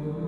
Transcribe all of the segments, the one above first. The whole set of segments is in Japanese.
Oh.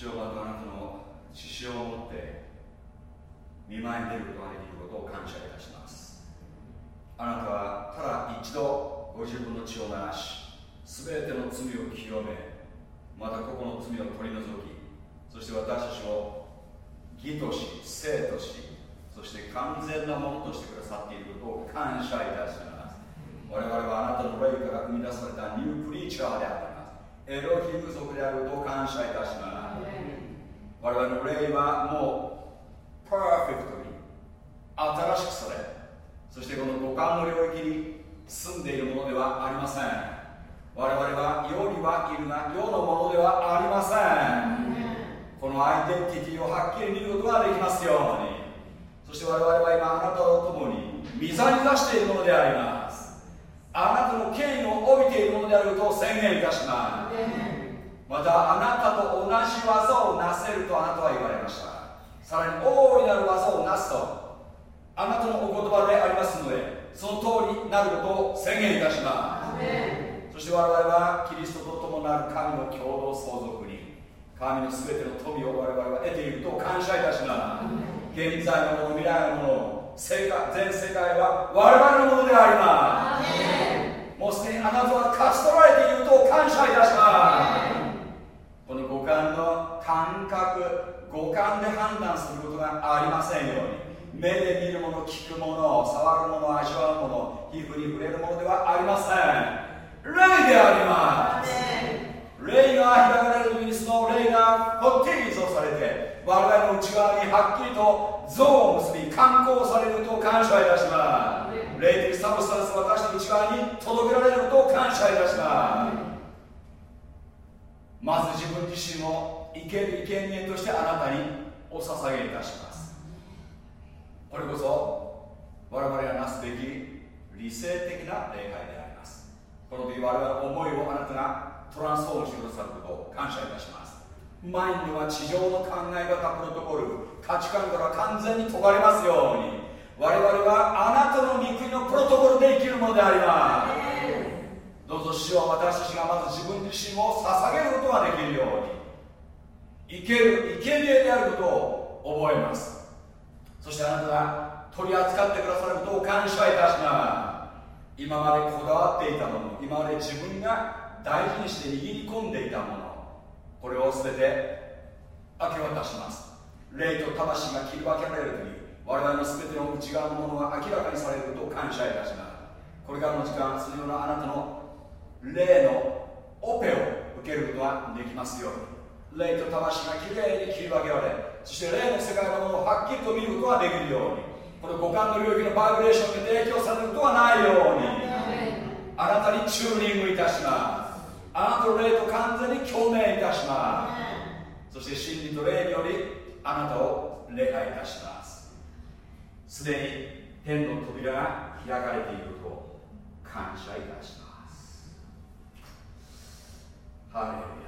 主我々の思いをあなたがトランスフォームしてくださることを感謝いたします。マインドは地上の考え方プロトコル価値観から完全に解かれますように。我々はあなたの御国のプロトコルで生きるものであります。どうぞ主は私たちがまず自分自身を捧げることができるように。生ける生贄であることを覚えます。そしてあなたが取り扱ってくださることを感謝いたします。今までこだわっていたもの今まで自分が大事にして握り込んでいたものこれを全てて明け渡します。霊と魂が切り分けられるとき我々の全ての内側のものが明らかにされることを感謝いたします。これからの時間そのようなあなたの霊のオペを受けることができますように。霊と魂がきれいに切り分けられそして霊の世界のものをはっきりと見ることができるように。この五感の領域のバイブレーションで提供されることはないようにあなたにチューニングいたします。あなたの霊と完全に共鳴いたします。そして真理と霊によりあなたを礼拝いたします。すでに天の扉が開かれていることを感謝いたします。ハレルヤ「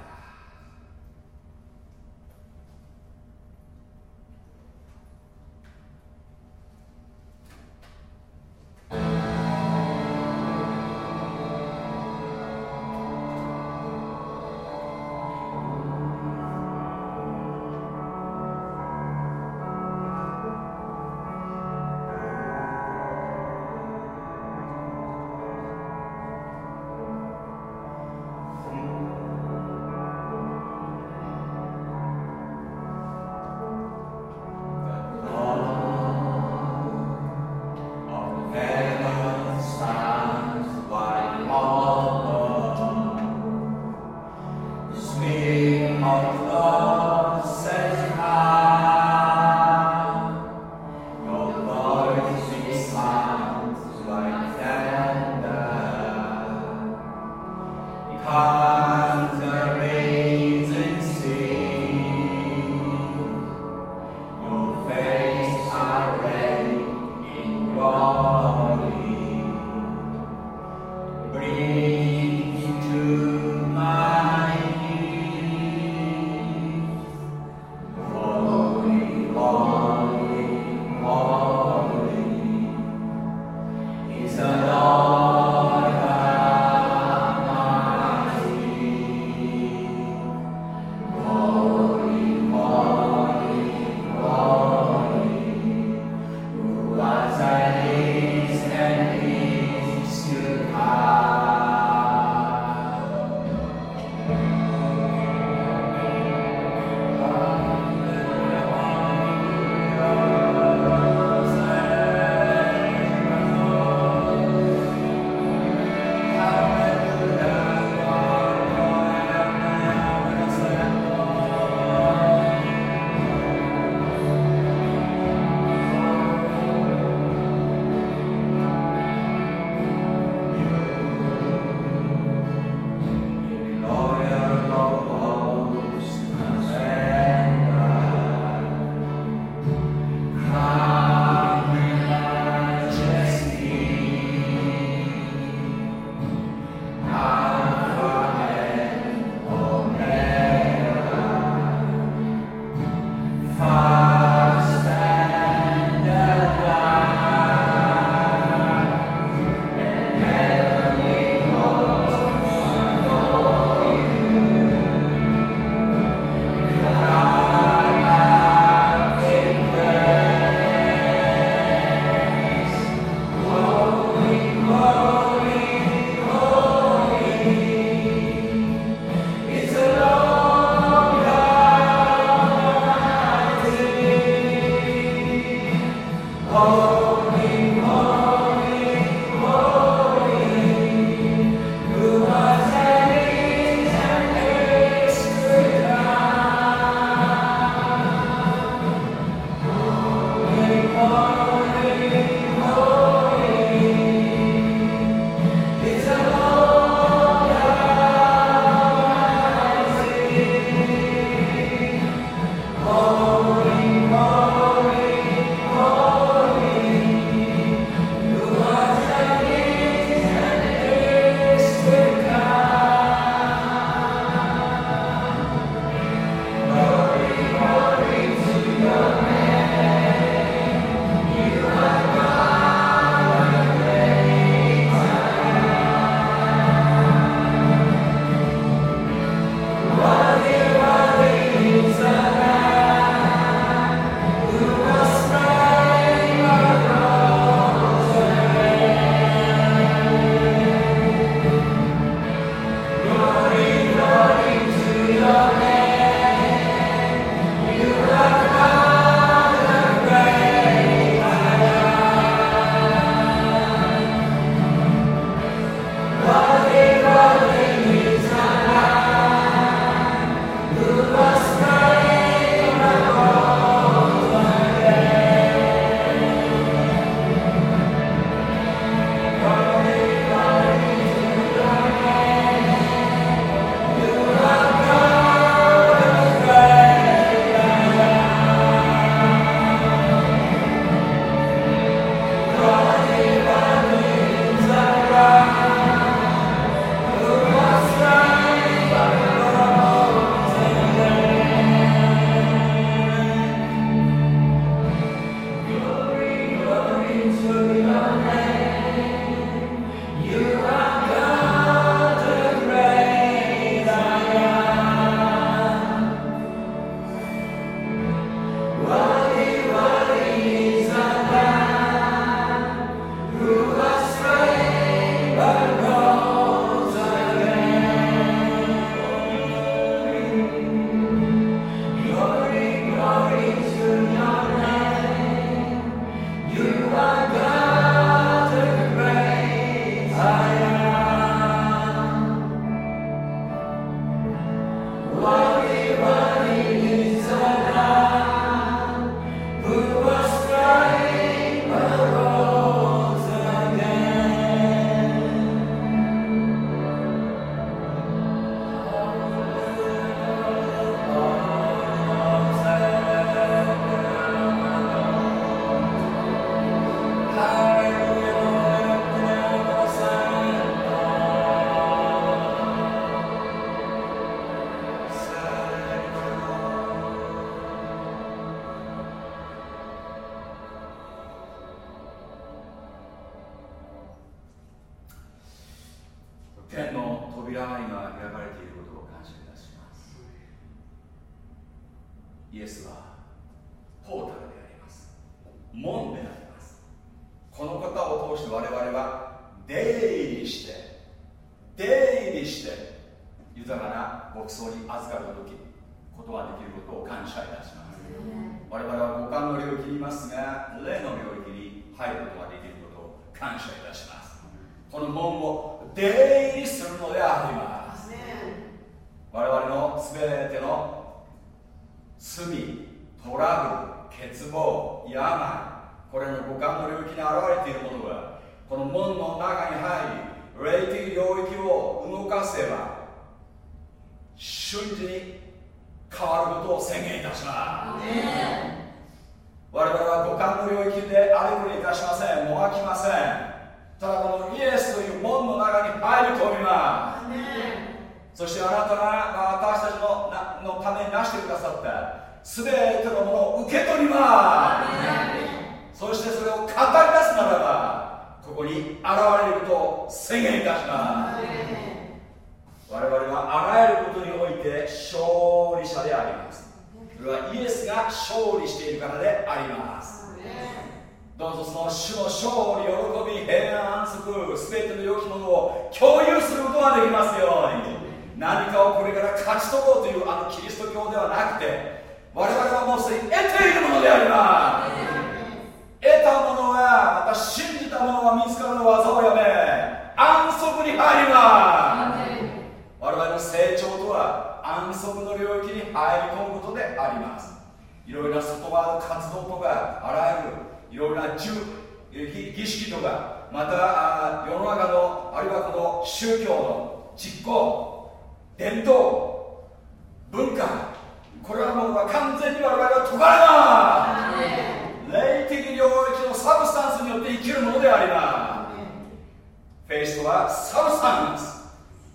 ストはサブスタンス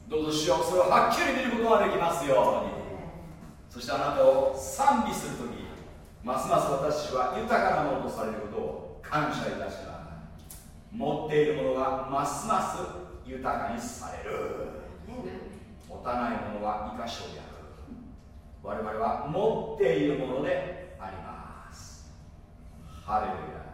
どうぞ主よそれをはっきり見ることができますように。そしてあなたを賛美するときますます私は豊かなものとされることを感謝いたします持っているものがますます豊かにされる。持たないものは生かしをやる我々は持っているものであります。ハレルヤ。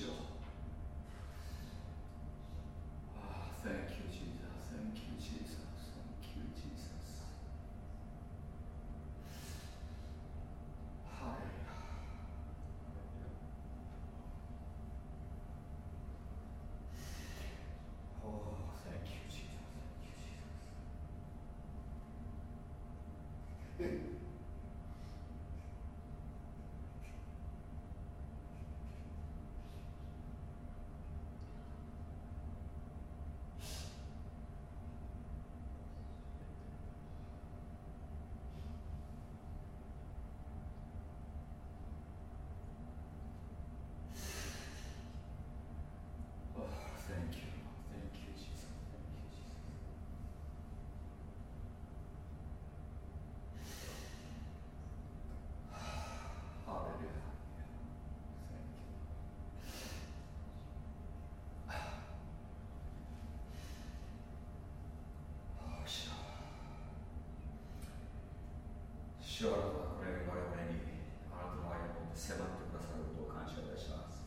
주십시오. 아, thank you, Jesus. Thank you, Jesus. Thank you, Jesus. 할렐루야. 오, thank you, Jesus. Thank you, Jesus. 主よあなたはこれ我々にあなたの愛を持って迫ってくださることを感謝いたします。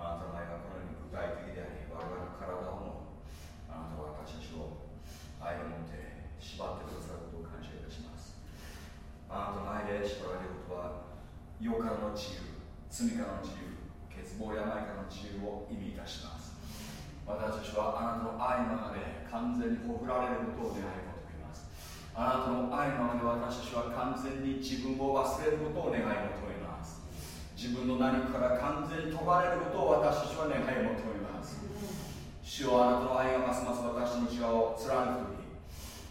あなたの愛はこのように具体的であり我々の体をもあなたは私たちを愛を持って縛ってくださることを感謝いたします。あなたの愛で縛られることは予感の自由罪からの自由欠乏や病からの自由を意味いたします。私たちはあなたの愛の中で完全にほふられることを願いの愛のまで私たちは完全に自分を忘れることを願い求めます。自分の何かから完全に解かれることを私たちは願い求めます。主よあなたの愛がますます私の内側を貫く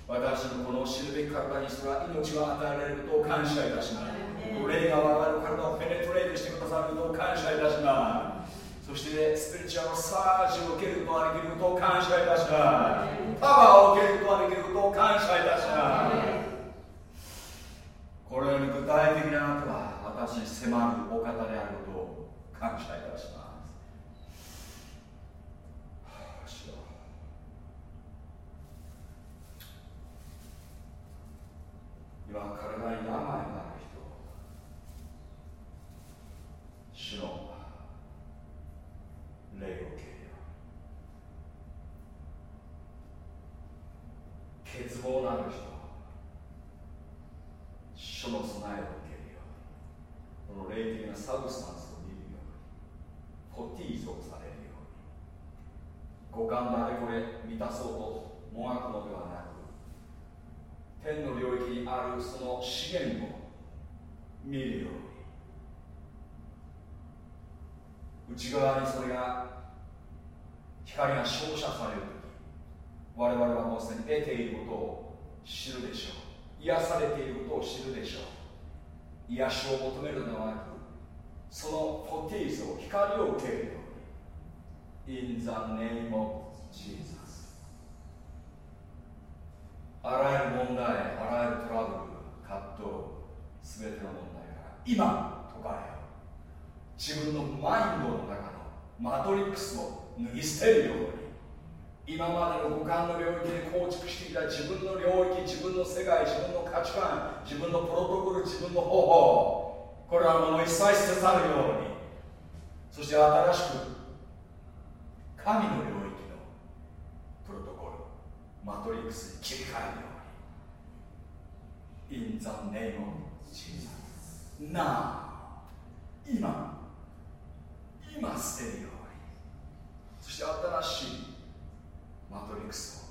私のこの知るべき体にしては命が与えられることを感謝いたします。奴隷が我々の体をペネトレートしてくださることを感謝いたします。そしてスピリチュアルサージを受けることができることを感謝いたします。パワーを受けることができることを感謝いたします。これより具体的なあなは私に迫るお方であることを感謝いたします。今体に病自分のマインドの中のマトリックスを脱ぎ捨てるように。今までの五感の領域で構築してきた自分の領域自分の世界自分の価値観自分のプロトコル自分の方法。これはもの一切捨て去るように。そして新しく神の領域のプロトコルマトリックスに切り替えるように。In the name of Jesus Now 今。今捨てるように。そして新しいマトリックスを。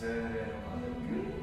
精霊の風を受ける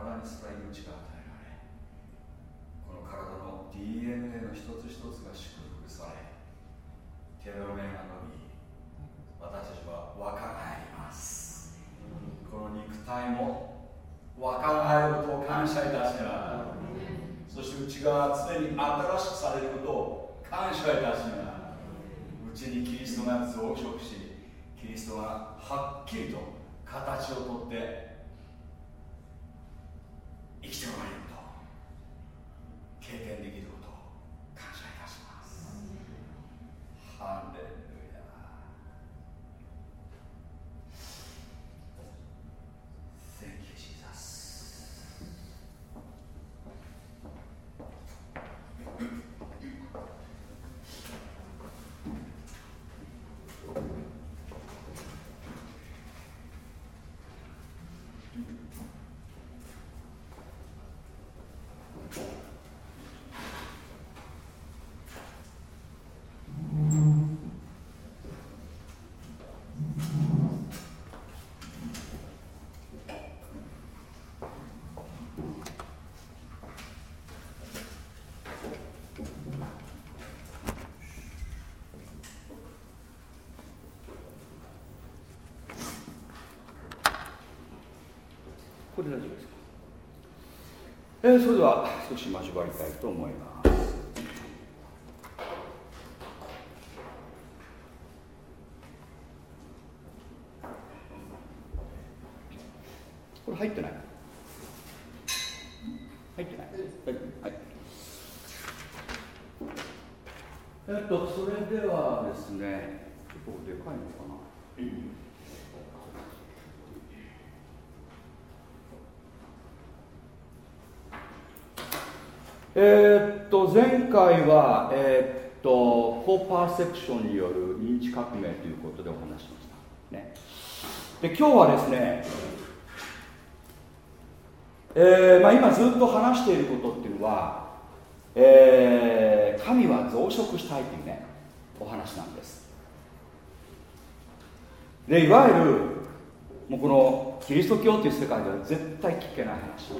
体にすら命が与えられこの体の DNA の一つ一つが祝福され手の目がで大丈夫ですか、えー、それでは少し交わりたいと思います。これ入ってない入ってないはい、えっとそれではですね結構でかいのかな、えー、っと前回は、えー、っとフォーパーセプションによる認知革命ということでお話しました、ね、で今日はですね、えーまあ、今ずっと話していることっていうのは、えー、神は増殖したいというねお話なんです。でいわゆるもうこのキリスト教という世界では絶対聞けない話。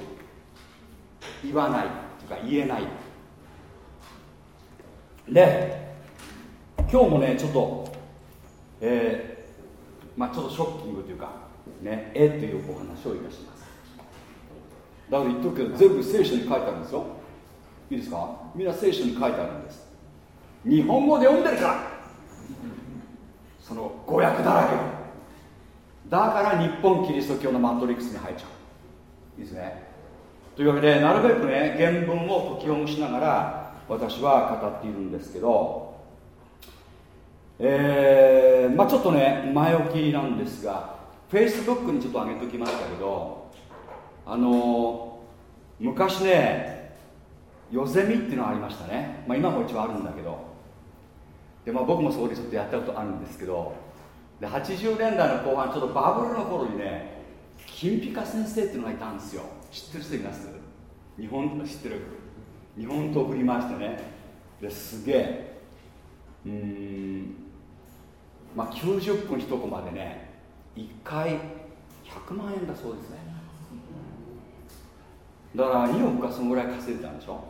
言わない。か言えない。で今日もねちょっとえー、まあちょっとショッキングというかねえというお話をいたします。だから言っとくけど全部聖書に書いてあるんですよ。いいですか？みんな聖書に書いてあるんです。日本語で読んでるから。その誤訳だらけ。だから日本キリスト教のマトリックスに入っちゃう。いいですね？というわけでなるべくね原文を解きほぐしながら私は語っているんですけどえー、まあちょっとね前置きなんですが Facebook にちょっと上げておきましたけどあの昔ねヨゼミっていうのがありましたね、まあ、今も一応あるんだけど。で、まあ、僕もそこでちょっとやったことあるんですけどで80年代の後半ちょっとバブルの頃にね金ピカ先生っていうのがいたんですよ。知ってる人います？日本知ってる？日本刀振り回してね。ですげえ。うん。まあ90分1コマでね1回100万円だそうですね。だから2億かそのぐらい稼いでたんでしょ？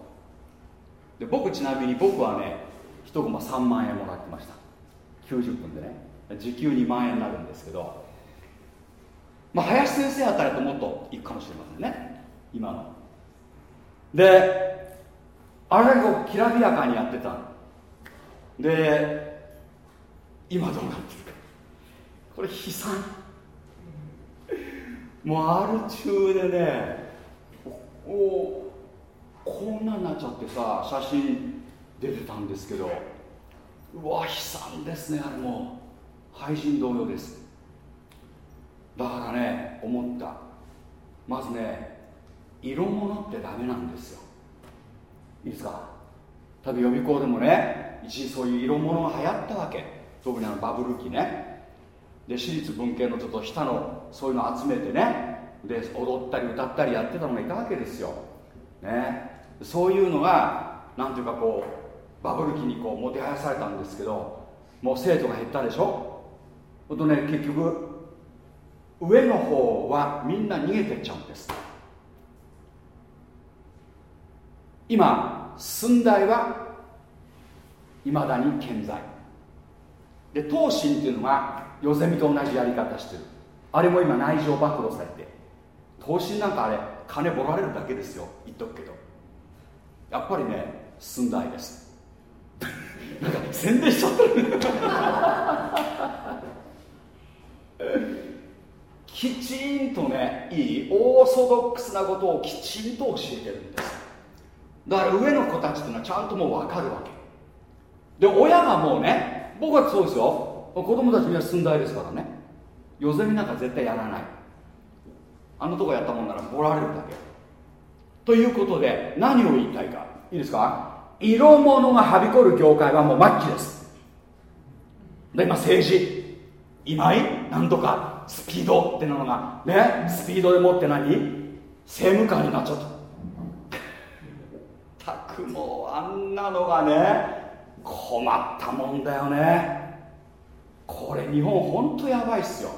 で僕ちなみに僕はね1コマ3万円もらってました。90分でね。時給2万円になるんですけど。まあ林先生あたりともっといくかもしれませんね。今の。であれがきらびやかにやってた。で今どうなってるか。これ悲惨。もうある中でねおこんなになっちゃってさ写真出てたんですけどうわ悲惨ですねあれも廃人同様です。だからね思った。まずね色物ってダメなんですよ。いいですか？多分予備校でもね一時そういう色物が流行ったわけ。特にあのバブル期ね。で私立文系のちょっと下のそういうの集めてねで踊ったり歌ったりやってたのがいたわけですよ、ね、そういうのがなんていうかこうバブル期にこうもてはやされたんですけどもう生徒が減ったでしょ。ほんとね結局上の方はみんな逃げてっちゃうんです。今寸大はいまだに健在。で東進っていうのがヨゼミと同じやり方してる。あれも今内情暴露されて。東進なんかあれ金ぼられるだけですよ。言っとくけど。やっぱりね寸大です。なんか宣伝しちゃってる。きちんとねいいオーソドックスなことをきちんと教えてるんです。だから上の子たちっていうのはちゃんともう分かるわけ。で親がもうね僕はそうですよ。子供たちみんな寸大ですからね。ヨゼミなんか絶対やらない。あのとこやったもんならもられるだけ。ということで何を言いたいか。いいですか？色物がはびこる業界はもう末期です。で今政治。今井？なんとか。スピードってのが。ね？スピードでもって何？政務官になっちゃった。くもうあんなのがね困ったもんだよね。これ日本ほんとやばいっすよ。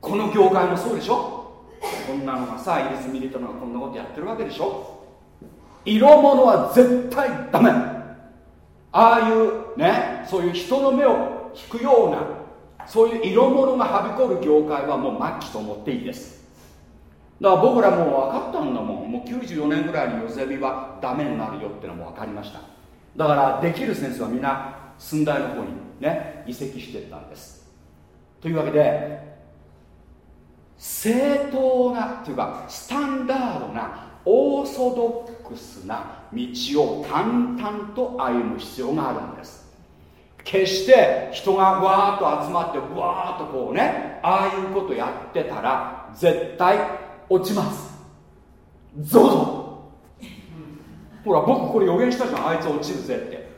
この業界もそうでしょ。こんなのがさイギリスミリトのがこんなことやってるわけでしょ。色物は絶対ダメ。ああいうねそういう人の目を引くようなそういう色物がはびこる業界はもう末期と思っていいです。だから僕らもう分かったんだもん。もう94年ぐらいにヨゼミはダメになるよってのも分かりました。だからできる先生はみんな寸大の方にね移籍してったんです。というわけで正当なというかスタンダードなオーソドックスな道を淡々と歩む必要があるんです。決して人がわーっと集まってわーっとこうねああいうことやってたら絶対落ちます。ゾゾ。ほら僕これ予言したじゃん。あいつ落ちるぜって。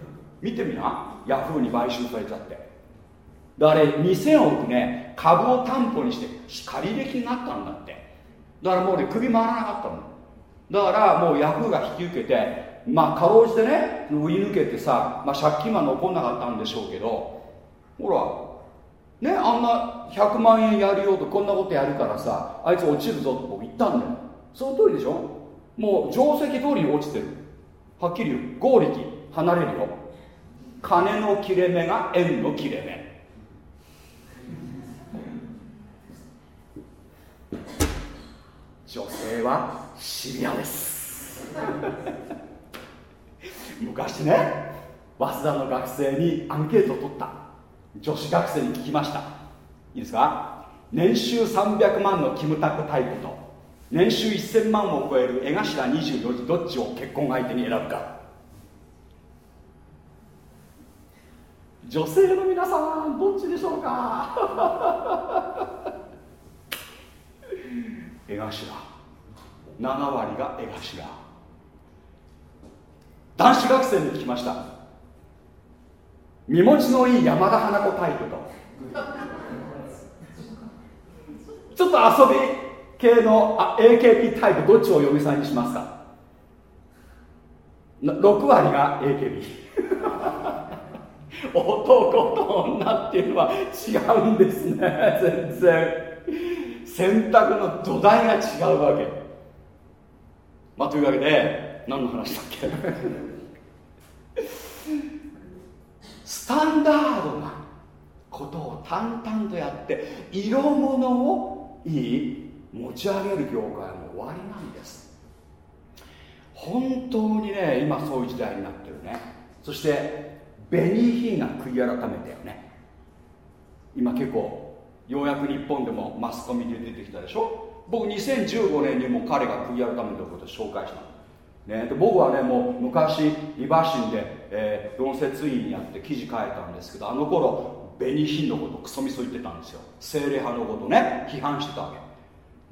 見てみな。ヤフーに買収されちゃって。だから2000億ね株を担保にして借り入れになったんだって。だからもうね首回らなかったの。だからもうヤフーが引き受けてまあかろうじてね売り抜けてさ、まあ、借金は残んなかったんでしょうけどほらねあんな100万円やるよとこんなことやるからさあいつ落ちるぞと僕言ったんだよ。その通りでしょ。もう定石通りに落ちてる。はっきり言う。合力離れるよ。金の切れ目が円の切れ目。女性はシビアです。昔ね早稲田の学生にアンケートを取った。女子学生に聞きました。いいですか？年収300万のキムタクタイプと年収1000万を超える江頭24時どっちを結婚相手に選ぶか。女性の皆さんどっちでしょうか？江頭。7割が江頭。男子学生に聞きました。身持ちのいい山田花子タイプと。ちょっと遊び系のあ AKB タイプどっちを嫁さんにしますか？6割が AKB 男と女っていうのは違うんですね全然。選択の土台が違うわけ。まあというわけで何の話だっけスタンダードなことを淡々とやって色物をいい持ち上げる業界も終わりなんです。本当にね今そういう時代になってるね。そしてベニーヒーが悔い改めたよね。今結構ようやく日本でもマスコミで出てきたでしょ？僕2015年にも彼が悔い改めたことを紹介したね、で僕はねもう昔リバーシンで、えー、論説委員やって記事書いたんですけどあの頃ベニヒンのことクソみそ言ってたんですよ。精霊派のことね批判してたわ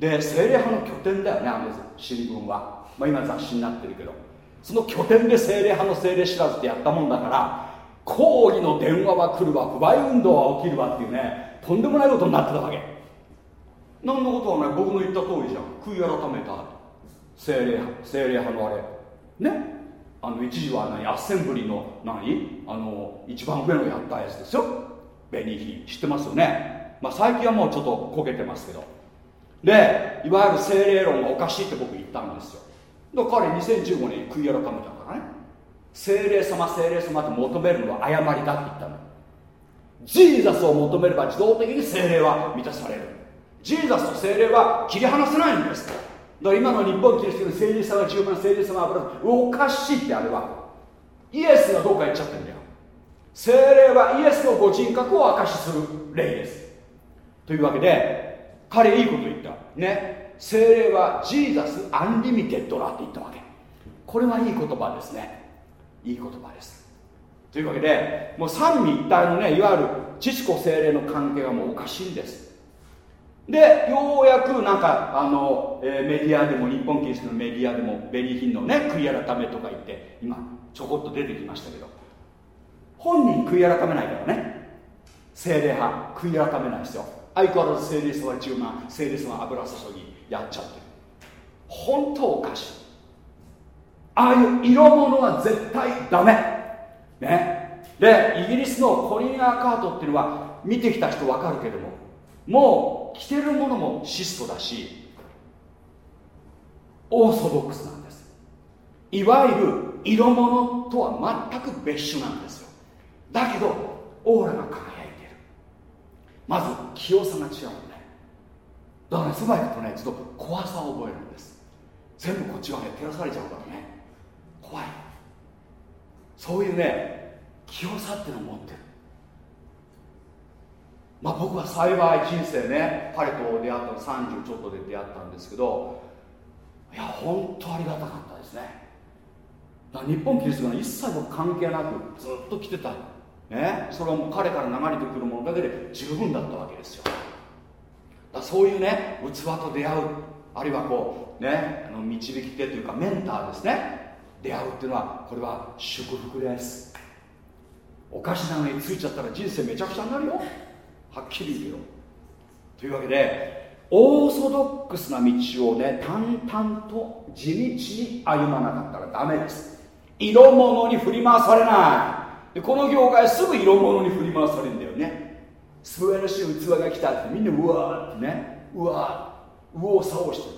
け。で精霊派の拠点だよねあの新聞は、まあ、今雑誌になってるけど。その拠点で精霊派の精霊知らずってやったもんだから抗議の電話は来るわ不買運動は起きるわっていうねとんでもないことになってたわけ。何のことはね僕の言った通りじゃん。悔い改めた精霊派精霊派のあれ。ね？あの一時は何？アッセンブリの何？あの一番上のやったやつですよ。ベニーヒ知ってますよね？まあ最近はもうちょっと焦げてますけど。でいわゆる精霊論がおかしいって僕言ったんですよ。だから彼2015年に悔い改めたからね。精霊様精霊様って求めるのは誤りだって言ったのJesus を求めれば自動的に聖霊は満たされる。 Jesus と聖霊は切り離せないんです。だから今の日本キリストの聖霊様は十分聖霊様は油おかしいってあれは。イエスがどうか言っちゃってんだよ。聖霊はイエスのご人格を証しする霊です。というわけで彼いいこと言った。ね。聖霊は Jesus Unlimited だって言ったわけ。これはいい言葉ですね。いい言葉です。というわけでもう三位一体のねいわゆる父子精霊の関係がもうおかしいんです。でようやくなんかあの、えー、メディアでも日本キリストのメディアでもベリーヒンのね悔い改めとか言って今ちょこっと出てきましたけど。本人悔い改めないからね。精霊派悔い改めないですよ。相変わらず精霊様は10万精霊様は油注ぎやっちゃってる。本当おかしい。ああいう色物は絶対ダメ。ね。でイギリスのコリン・アーカートっていうのは見てきた人分かるけどももう着てるものも質素だしオーソドックスなんです。いわゆる色物とは全く別種なんですよ。だけどオーラが輝いている。まず清さが違うんだよ。だからねそば行くとねちょっと怖さを覚えるんです。全部こっちがね照らされちゃうからね。怖い。そういうね清さっていうのを持ってる。まあ僕は幸い人生ね彼と出会ったの30ちょっとで出会ったんですけどいや本当ありがたかったですね。だ日本キリストが一切僕関係なくずっと来てた。ねそれはもう彼から流れてくるものだけで十分だったわけですよ。だそういうね器と出会うあるいはこうねあの導き手というかメンターですね。出会うっていうのはこれは祝福です。お菓子なのについちゃったら人生めちゃくちゃになるよ。はっきり言うけどというわけでオーソドックスな道をね淡々と地道に歩まなかったらダメです。色物に振り回されない。でこの業界すぐ色物に振り回されるんだよね。素晴らしい器が来たってみんなうわーってね。うわー右往左往して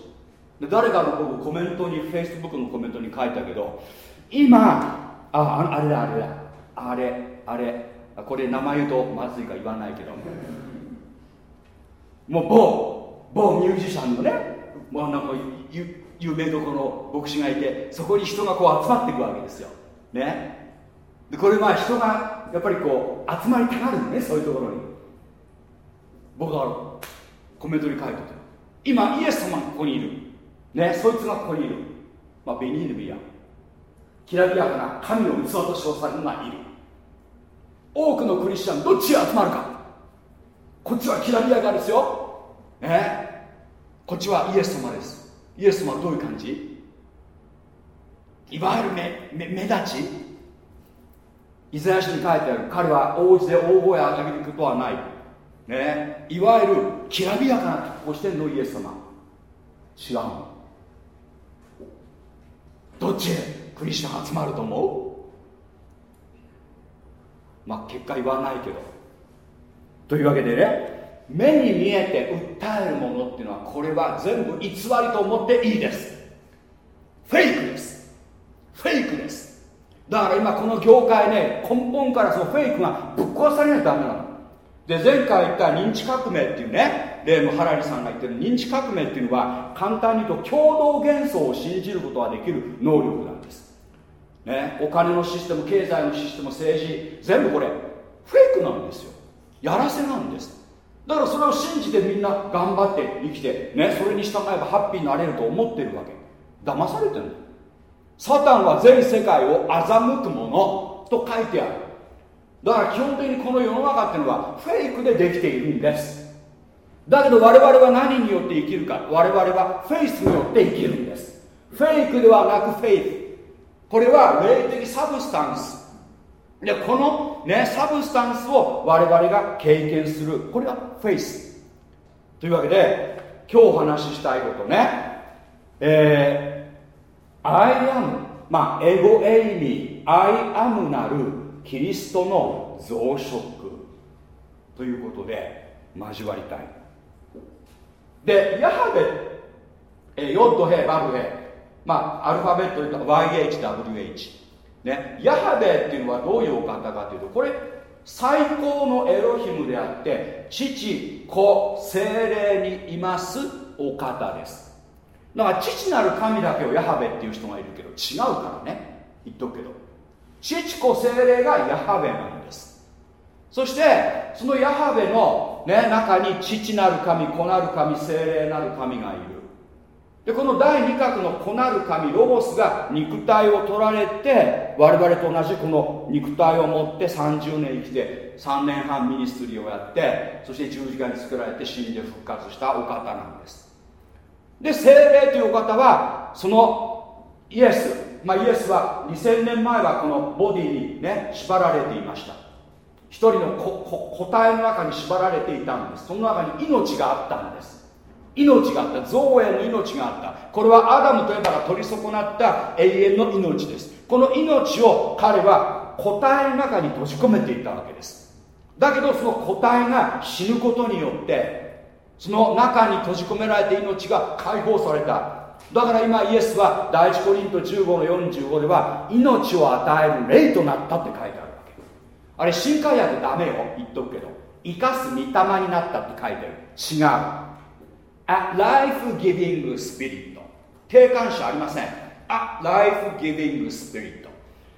る。で誰かの僕コメントに Facebook のコメントに書いたけど今ああれだあれだ。あれあれ。これ名前言うとまずいか言わないけども。う某某ミュージシャンのねもうなんか有名どころの牧師がいてそこに人がこう集まっていくわけですよ。ね。でこれは人がやっぱりこう集まりたがるんねそういうところに。僕はコメントに書いてて。今イエス様がここにいる。ねそいつがここにいる。まあベニールビア。きらびやかな神の器と称されるのがいる。多くのクリスチャンどっちが集まるか。こっちはきらびやかですよ。ねこっちはイエス様です。イエス様はどういう感じ？いわゆる目目目立ち？イザヤ書に書いてある。彼は王子で大声を上げることはない。ね？いわゆるきらびやかな格好してんのイエス様。違うどっちへクリスチャン集まると思う？まあ結果言わないけど。というわけでね目に見えて訴えるものっていうのはこれは全部偽りと思っていいです。フェイクです。フェイクです。だから今この業界ね根本からそのフェイクがぶっ壊されないとダメなの。で前回言った認知革命っていうね例のハラリさんが言ってる認知革命っていうのは簡単に言うと共同幻想を信じることができる能力なんです。ね、お金のシステム経済のシステム政治全部これフェイクなんですよ。やらせなんです。だからそれを信じてみんな頑張って生きて、ね、それに従えばハッピーになれると思ってるわけ。騙されてるサタンは全世界を欺くものと書いてある。だから基本的にこの世の中っていうのはフェイクでできているんです。だけど我々は何によって生きるか。我々はフェイスによって生きるんです。フェイクではなくフェイク。これは霊的 substance。でこの、ね、 substance を我々が経験する。これがフェイス。というわけで今日お話ししたいことね。えー、I am まあ ego eimi。I am なる。キリストの増殖。ということで交わりたい。でヤハベ、ヨッドヘバルヘまあ、アルファベットで言うと YHWH、ね、ヤハベっていうのはどういうお方かというとこれ最高のエロヒムであって父子精霊にいますお方です。だから父なる神だけをヤハベっていう人がいるけど違うからね。言っとくけど。父子精霊がヤハベなんです。そしてそのヤハベの、ね、中に父なる神子なる神精霊なる神がいる。でこの第二角の子なる神ロボスが肉体を取られて我々と同じこの肉体を持って30年生きて3年半ミニストリーをやってそして十字架に作られて死んで復活したお方なんです。で精霊というお方はそのイエスまあイエスは2000年前はこのボディにね縛られていました。一人の個体の中に縛られていたんです。その中に命があったんです。命があった造営の命があった。これはアダムとエバが取り損なった永遠の命です。この命を彼は個体の中に閉じ込めていたわけです。だけどその個体が死ぬことによってその中に閉じ込められて命が解放された。だから今イエスは第一コリント15の45では命を与える霊となったって書いてあるわけ。あれ新海薬ダメよ。言っとくけど生かす御霊になったって書いてる。違う。A life giving spirit 定冠詞ありません。A life giving spirit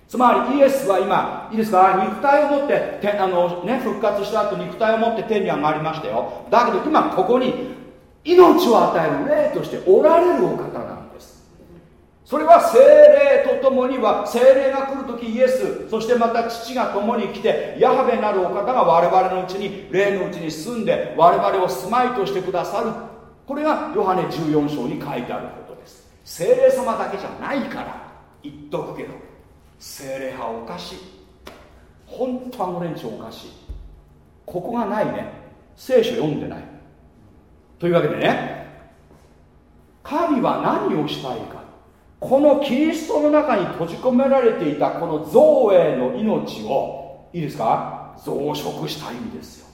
つまりイエスは今いいですか？肉体を持ってあの、ね、復活した後肉体を持って天に上がりましたよ。だけど今ここに命を与える霊としておられるお方なんです。それは精霊と共には精霊が来る時イエスそしてまた父が共に来てヤハベなるお方が我々のうちに霊のうちに住んで我々を住まいとしてくださるこれがヨハネ14章に書いてあることです。精霊様だけじゃないから言っとくけど精霊派おかしい。本当あの連中おかしい。ここがないね。聖書読んでない。というわけでね神は何をしたいか。このキリストの中に閉じ込められていたこの造営の命をいいですか？増殖したいんですよ。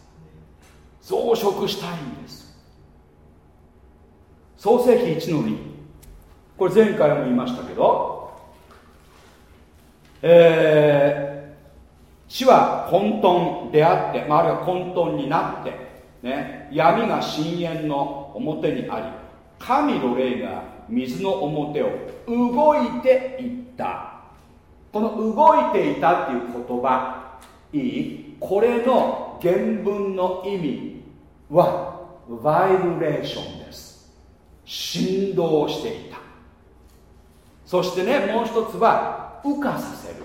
増殖したいんです創世紀1の2これ前回も言いましたけどえー、死は混沌であって、まあ、あるいは混沌になって、ね、闇が深淵の表にあり神の霊が水の表を動いていった。この動いていたっていう言葉いいこれの原文の意味はバイブレーションです。振動していた。そしてねもう一つは浮かさせる。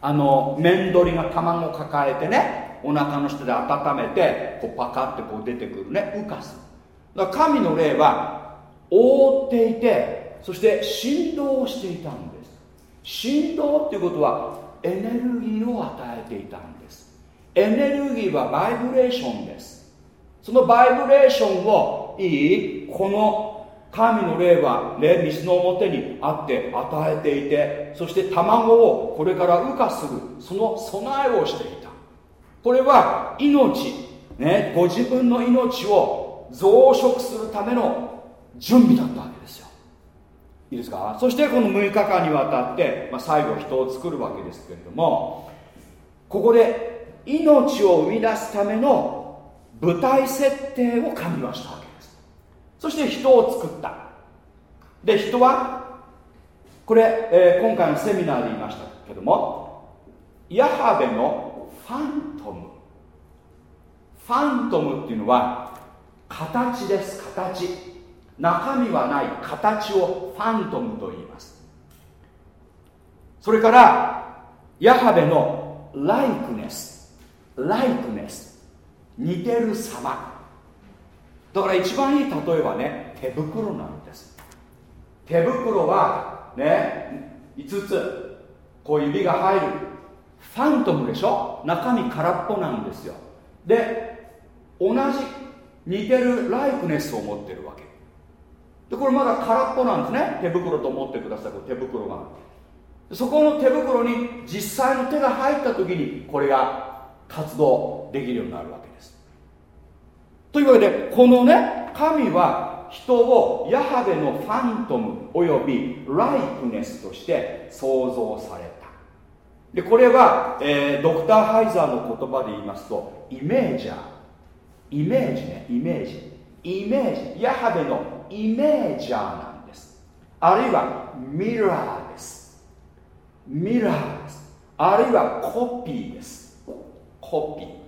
あの面取りが卵を抱えてねお腹の下で温めてこうパカってこう出てくるね浮かする。だから神の霊は覆っていてそして振動をしていたんです。振動っていうことはエネルギーを与えていたんです。エネルギーはバイブレーションです。そのバイブレーションをいい？この神の霊は、ね、水の表にあって与えていてそして卵をこれから羽化するその備えをしていた。これは命、ね、ご自分の命を増殖するための準備だったわけですよ。いいですか？そしてこの6日間にわたって、まあ、最後人を作るわけですけれどもここで命を生み出すための舞台設定を神はした。そして人を作った。で人はこれ、えー、今回のセミナーで言いましたけどもヤハベのファントム。ファントムっていうのは形です形。中身はない形をファントムと言います。それからヤハベのライクネス。ライクネス。似てる様。だから一番いい例えばね手袋なんです。手袋はね5つこう指が入る。ファントムでしょ？中身空っぽなんですよ。で同じ似てるライクネスを持ってるわけ。でこれまだ空っぽなんですね。手袋と思ってください。手袋が。そこの手袋に実際の手が入った時にこれが活動できるようになるわけです。というわけでこのね神は人をヤハベのファントムおよびライクネスとして創造された。でこれは、えー、ドクター・ハイザーの言葉で言いますとイメージャー。イメージね。イメージ。イメージ。ヤハベのイメージャーなんです。あるいはミラーです。ミラーです。あるいはコピーです。コピー。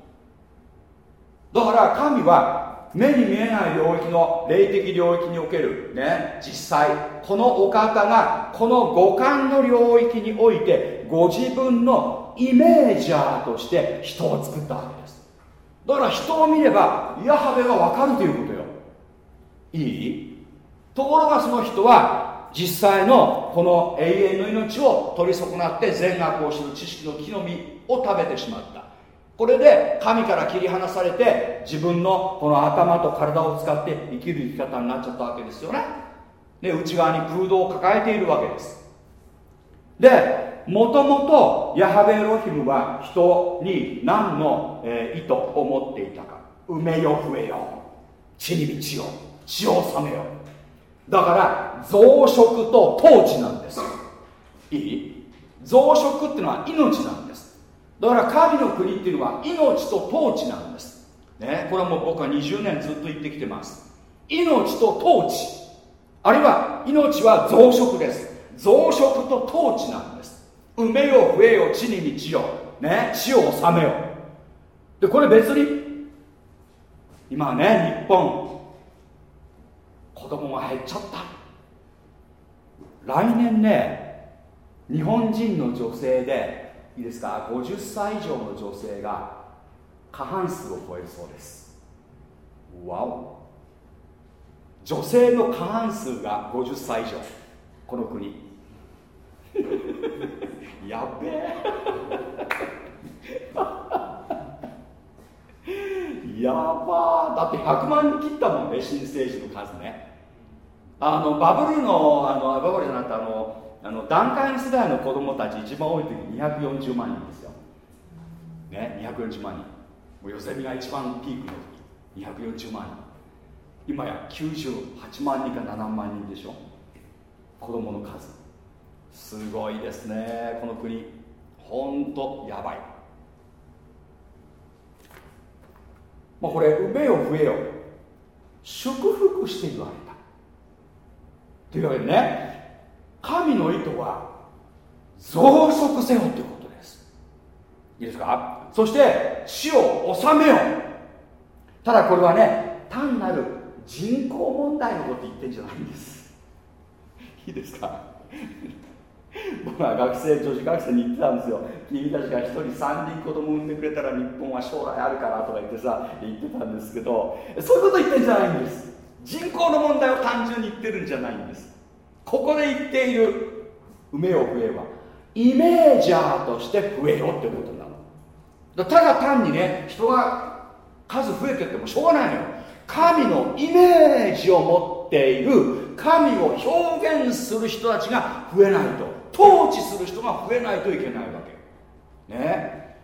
だから神は目に見えない領域の霊的領域におけるね実際このお方がこの五感の領域においてご自分のイメージャーとして人を作ったわけです。だから人を見ればヤハベが分かるということよ。いい？ところがその人は実際のこの永遠の命を取り損なって善悪を知る知識の木の実を食べてしまった。これで神から切り離されて自分のこの頭と体を使って生きる生き方になっちゃったわけですよね。で内側に空洞を抱えているわけです。でもともとヤハベエロヒムは人に何の、え、意図を持っていたか。埋めよ増えよ地に道よ血を治めよだから増殖と統治なんです。いい？増殖っていうのは命なんです。だから神の国っていうのは命と統治なんです、ね、これはもう僕は20年ずっと言ってきてます。命と統治。あるいは命は増殖です。増殖と統治なんです。埋めよ増えよ地に道よ、ね、地を治めよでこれ別に今ね日本子供が減っちゃった。来年ね日本人の女性でいいですか？50歳以上の女性が過半数を超えるそうです。わお。女性の過半数が50歳以上。この国。やべえ。やばだって100万人切ったもんね新生児の数ね。あのバブルのあのバブルじゃなくてあのあの段階の世代の子供たち一番多い時240万人ですよ。ね240万人。もうヨセミが一番ピークの時240万人。今や98万人か7万人でしょ。子供の数。すごいですねこの国。ほんとやばい。まあこれ埋めよ増えよ祝福して言われた。というわけでね神の意図は増殖せよということです。いいですか？そして死を治めよただこれはね単なる人口問題のこと言ってんじゃないんです。いいですか？僕は学生女子学生に言ってたんですよ。君たちが1人3人子供産んでくれたら日本は将来あるからとか言ってさ言ってたんですけどそういうこと言ってんじゃないんです。人口の問題を単純に言ってるんじゃないんです。ここで言っている埋めを増えはイメージャーとして増えよってことなの。ただ単にね人が数増えてってもしょうがないのよ。神のイメージを持っている神を表現する人たちが増えないと。統治する人が増えないといけないわけ。ね。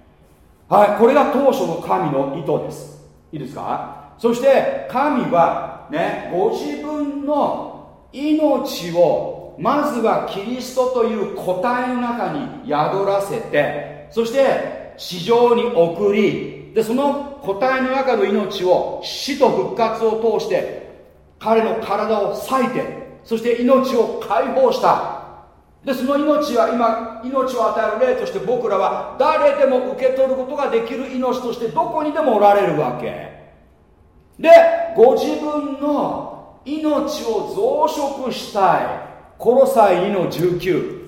はいこれが当初の神の意図です。いいですか？そして神はねご自分の命をまずはキリストという個体の中に宿らせてそして地上に送りでその個体の中の命を死と復活を通して彼の体を裂いてそして命を解放した。でその命は今命を与える例として僕らは誰でも受け取ることができる命としてどこにでもおられるわけ。でご自分の命を増殖したい。コロサイ2の19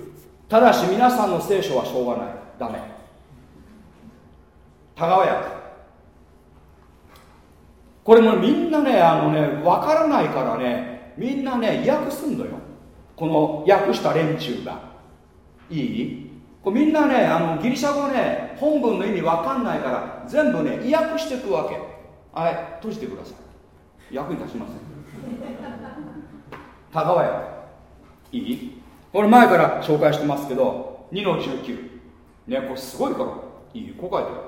ただし皆さんの聖書はしょうがない。ダメ。田川役これもみんなねあのね分からないからねみんなね訳すんのよ。この訳した連中が。いい？これみんなねあのギリシャ語ね本文の意味分かんないから全部ね訳していくわけ。はい閉じてください。役に立ちません。田川訳いい？これ前から紹介してますけど2の19ねこれすごいから。いい？こう書いてある。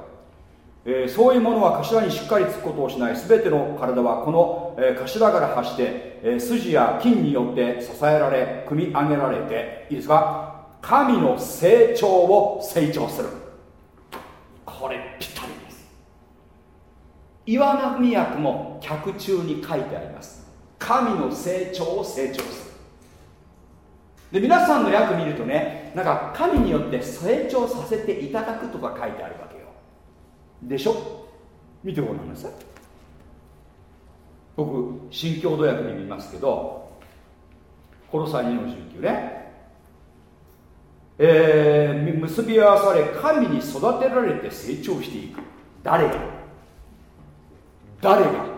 えー、そういうものは頭にしっかりつくことをしない。全ての体はこの、えー、頭から発して、えー、筋や筋によって支えられ組み上げられていいですか？神の成長を成長する。これぴったりです。岩波役も脚中に書いてあります神の成長を成長する。で皆さんの訳見るとねなんか神によって成長させていただくとか書いてあるわけよ。でしょ？見てごらんなさい。僕新共同訳に見ますけどこの際2の19ね。えー、結び合わされ神に育てられて成長していく。誰が？誰が？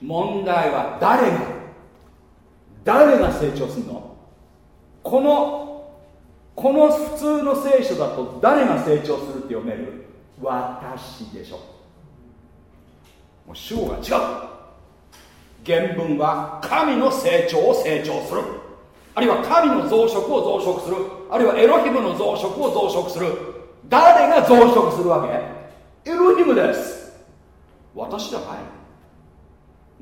問題は誰が誰が成長するの？このこの普通の聖書だと誰が成長するって読める？私でしょ。もう主語が違う。原文は神の成長を成長する。あるいは神の増殖を増殖する。あるいはエロヒムの増殖を増殖する。誰が増殖するわけ？エロヒムです。私じゃない。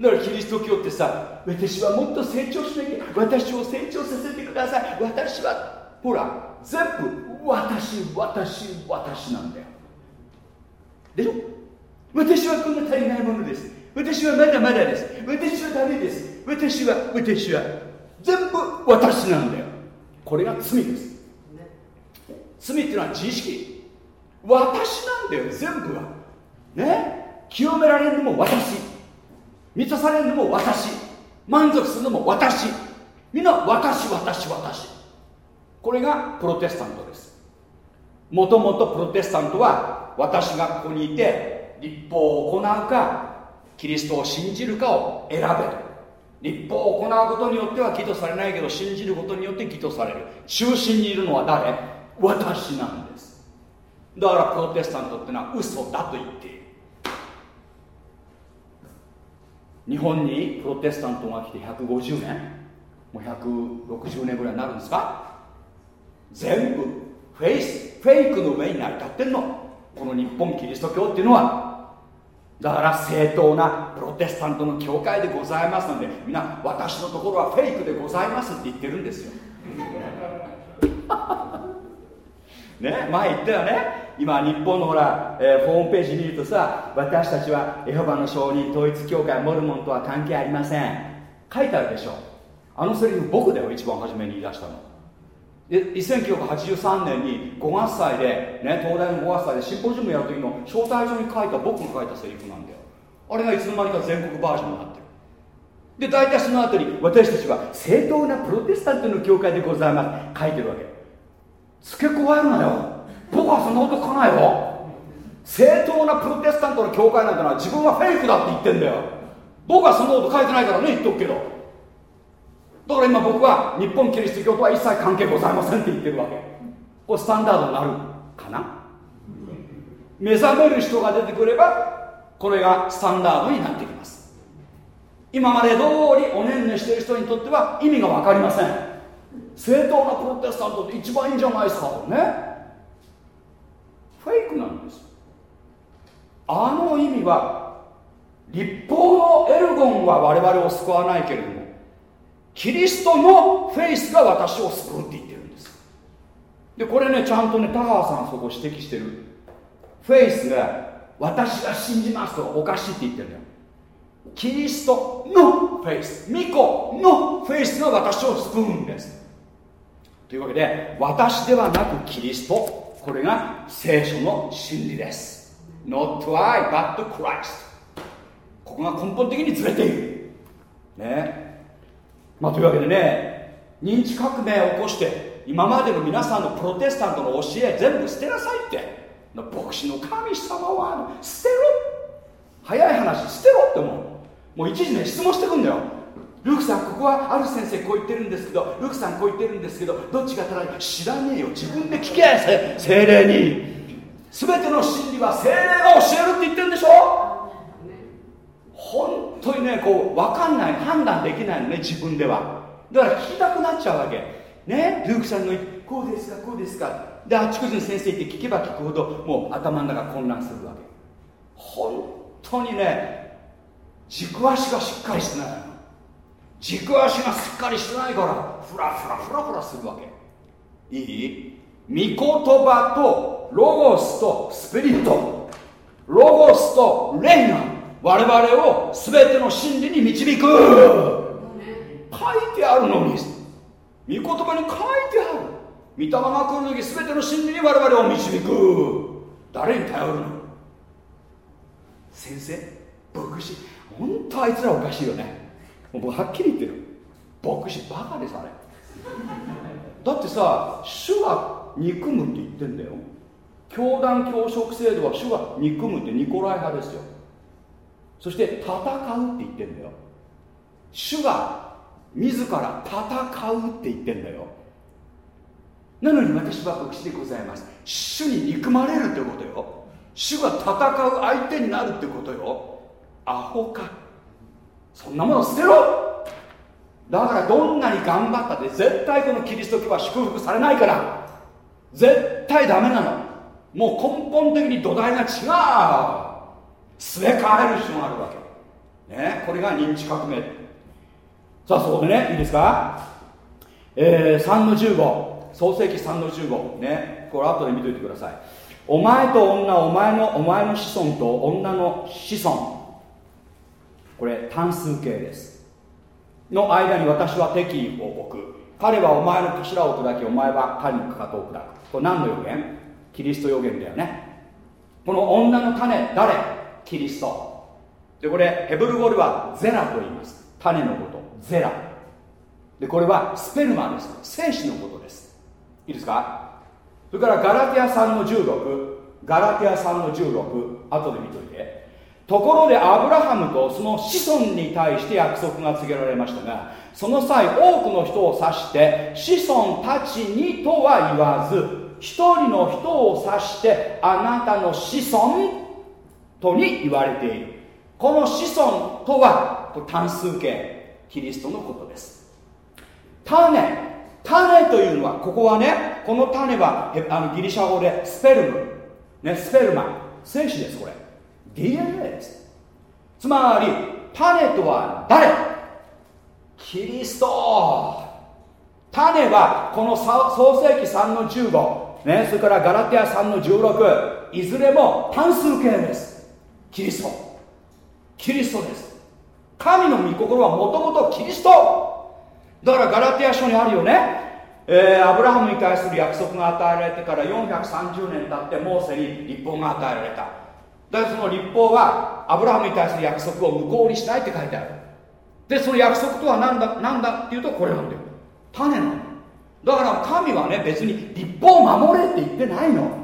だからキリスト教ってさ私はもっと成長しなきゃ私を成長させてください。私はほら全部私私私なんだよ。でしょ？私はこんな足りないものです。私はまだまだです。私はダメです。私は私は全部私なんだよ。これが罪です、ね罪っていうのは自意識。私なんだよ全部は。ね？清められるのも私。満たされるのも私。満足するのも私。みんな私私私。これがプロテスタントです。もともとプロテスタントは私がここにいて立法を行うかキリストを信じるかを選べと立法を行うことによっては義とされないけど信じることによって義とされる。中心にいるのは誰？私なんです。だからプロテスタントってのは嘘だと言っている。日本にプロテスタントが来て150年。もう160年ぐらいになるんですか？全部フェイスフェイクの上に成り立ってんの。この日本キリスト教っていうのは。だから正当なプロテスタントの教会でございますのでみんな私のところはフェイクでございますって言ってるんですよ。ね前言ったよね。今日本のほら、えー、ホームページ見るとさ私たちはエホバの証人統一教会モルモンとは関係ありません。書いてあるでしょ。あのセリフ僕だよ一番初めに言い出したの。で1983年に5月祭で、ね、東大の5月祭でシンポジウムやる時の招待状に書いた僕が書いたセリフなんだよ。あれがいつの間にか全国バージョンになってる。で大体その後に私たちは正当なプロテスタントの教会でございます。書いてるわけ。付け加えるなよ僕はそんなこと書かないよ正当なプロテスタントの教会なんてのは自分はフェイクだって言ってんだよ。僕はそんなこと書いてないからね言っとくけど。だから今僕は日本キリスト教とは一切関係ございませんって言ってるわけ。これスタンダードになるかな？目覚める人が出てくればこれがスタンダードになってきます。今まで通りおねんねしてる人にとっては意味が分かりません。正当なプロテスタントって一番いいんじゃないですか。ね。フェイクなんですあの意味は律法の ergon は我々を救わないけれどもキリストのフェイスが私を救うって言ってるんです。でこれねちゃんとね田川さんそこ指摘してる。フェイスが私が信じますとおかしいって言ってるんだよ。キリストの faith 御子の faith が私を救うんです。というわけで私ではなくキリストこれが聖書の真理です。Not I but Christ ここが根本的にずれている。ね。まあ、というわけでね認知革命を起こして今までの皆さんのプロテスタントの教え全部捨てなさいって牧師の神様は捨てろ。早い話捨てろって思う。もう一時ね質問してくんだよ。ルークさんここはある先生こう言ってるんですけどルークさんこう言ってるんですけどどっちが正しい？知らねえよ。自分で聞け精霊に。全ての真理は精霊が教えるって言ってるんでしょ？本当にねこう分かんない判断できないのね自分では。だから聞きたくなっちゃうわけ。ね？ルークさんのこうですかこうですか。であちこちに先生って聞けば聞くほどもう頭の中混乱するわけ。本当にね軸足がしっかりしてない。軸足がしっかりしてないからフラフラフラフラするわけ。いい。御言葉とロゴスとスピリット。ロゴスと霊が我々を全ての真理に導く。書いてあるのに。御言葉に書いてある。御霊が来る時全ての真理に我々を導く。誰に頼るの？先生牧師。本当あいつらおかしいよね。僕はっきり言ってる。牧師バカですあれ。だってさ主が憎むって言ってんだよ。教団教職制度は主が憎むってニコライ派ですよ。そして戦うって言ってんだよ。主が自ら戦うって言ってんだよ。なのに私は牧師でございます。主に憎まれるってことよ。主が戦う相手になるってことよ。アホか。そんなもの捨てろ。だからどんなに頑張ったって絶対このキリスト教は祝福されないから。絶対ダメなの。もう根本的に土台が違う。据え替える必要があるわけ。ねこれが認知革命。さあそこでねいいですか？えー、3の15創世紀3の15ねこれ後で見といてください。お前と女お前のお前の子孫と女の子孫。これ単数形です。の間に私は敵意を置く。彼はお前の頭を砕きお前は彼のかかとを砕くこれ何の予言？キリスト予言だよね。この女の種誰？キリスト。でこれヘブル語ではゼラと言います。種のことゼラ。でこれはスペルマです。精子のことです。いいですか？それからガラティア3の16ガラティア3の16後で見といて。ところでアブラハムとその子孫に対して約束が告げられましたがその際多くの人を指して子孫たちにとは言わず一人の人を指してあなたの子孫とに言われている。この子孫とは単数形キリストのことです。種種というのはここはねこの種はあのギリシャ語でスペルム、ね、スペルマ。精子ですこれ。DNA です。つまり種とは誰？キリスト。種はこの創世紀3の15、ね、それからガラティア3の16いずれも単数形です。キリスト。キリストです。神の御心はもともとキリスト。だからガラティア書にあるよね。えー、アブラハムに対する約束が与えられてから430年経ってモーセに立法が与えられた。だからその立法はアブラハムに対する約束を無効にしないって書いてある。でその約束とは何だ何だっていうとこれなんだよ。種なの。だから神はね別に立法を守れって言ってないの。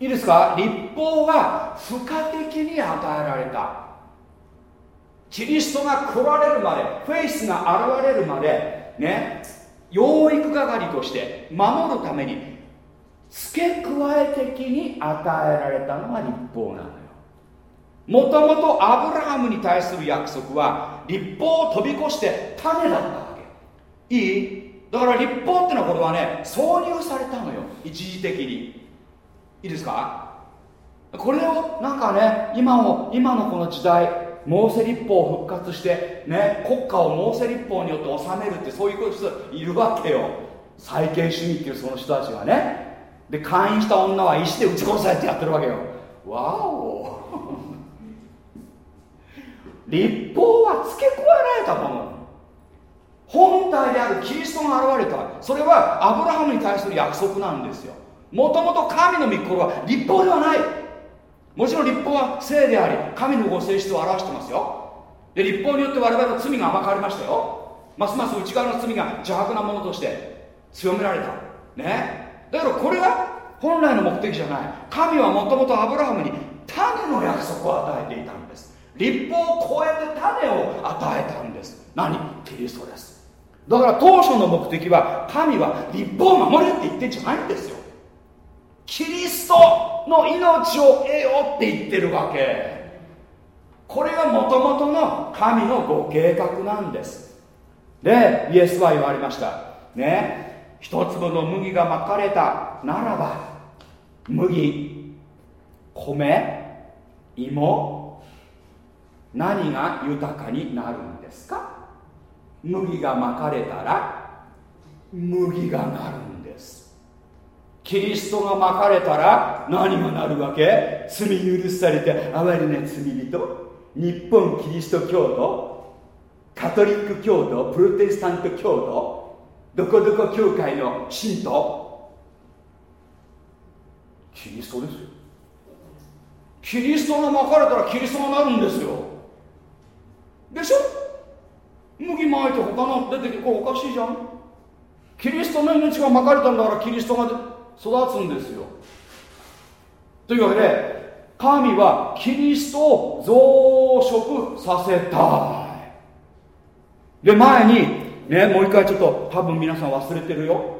いいですか？立法は付加的に与えられた。キリストが来られるまでフェイスが現れるまでね養育係として守るために付け加え的に与えられたのが立法なのよ。もともとアブラハムに対する約束は立法を飛び越して種だったわけ。いい？だから立法ってのはこれはね挿入されたのよ。一時的に。いいですか？これをなんかね今も今のこの時代モーセ立法を復活してね国家をモーセ立法によって治めるってそういう人いるわけよ。再建主義っていうその人たちがね。で会員した女は石で撃ち殺されてやってるわけよ。わお。立法は付け加えられたもの。本体であるキリストが現れた。それはアブラハムに対する約束なんですよ。もともと神の御心は立法ではない。もちろん立法は聖であり神のご性質を表してますよ。で立法によって我々の罪が暴かれましたよ。ますます内側の罪が邪悪なものとして強められた。ねだからこれが本来の目的じゃない。神はもともとアブラハムに種の約束を与えていたんです。立法を超えて種を与えたんです。何？キリストです。だから当初の目的は神は立法を守れって言ってんじゃないんですよ。キリストの命を得ようって言ってるわけ。これがもともとの神のご計画なんです。でイエスは言われました。ね？一粒の麦がまかれたならば麦米芋何が豊かになるんですか？麦がまかれたら麦がなるんです。キリストがまかれたら何がなるわけ？罪許されて哀れな罪人。日本キリスト教徒カトリック教徒プロテスタント教徒どこどこ教会の信徒。キリストですよ。キリストがまかれたらキリストがなるんですよ。でしょ？麦まいて他の出てきてこれおかしいじゃん。キリストの命がまかれたんだからキリストが育つんですよ。というわけで神はキリストを増殖させたい。で前にねもう一回ちょっと多分皆さん忘れてるよ。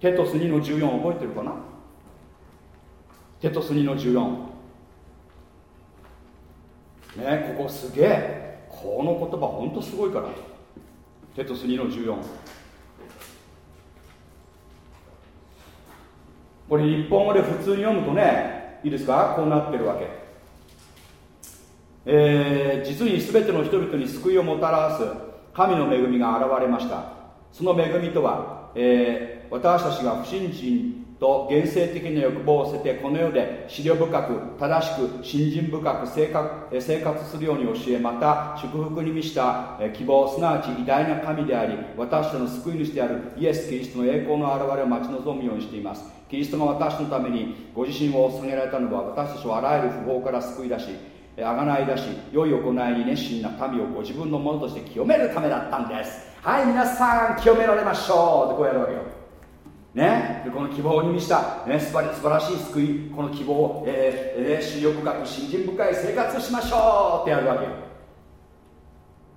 テトス2の14覚えてるかな？テトス2の14ねここすげえ。この言葉ほんとすごいから。テトス2の14これ日本語で普通に読むとねいいですか？こうなってるわけ。えー、実に全ての人々に救いをもたらす。神の恵みが現れました。その恵みとは、えー、私たちが不信心と原生的な欲望を捨ててこの世で思慮深く正しく信心深く生活生活するように教えまた祝福に満ちた希望すなわち偉大な神であり私たちの救い主であるイエス・キリストの栄光の現れを待ち望むようにしています。キリストが私のためにご自身を捧げられたのは私たちをあらゆる不法から救い出しあがない出し良い行いに熱心な民をご自分のものとして清めるためだったんです。はい皆さん清められましょう。ってこうやるわけよ。ね、でこの希望に満ちた、ね、素晴らしい救い。この希望を、えーえー、視力深く信心深い生活しましょうってやるわけよ。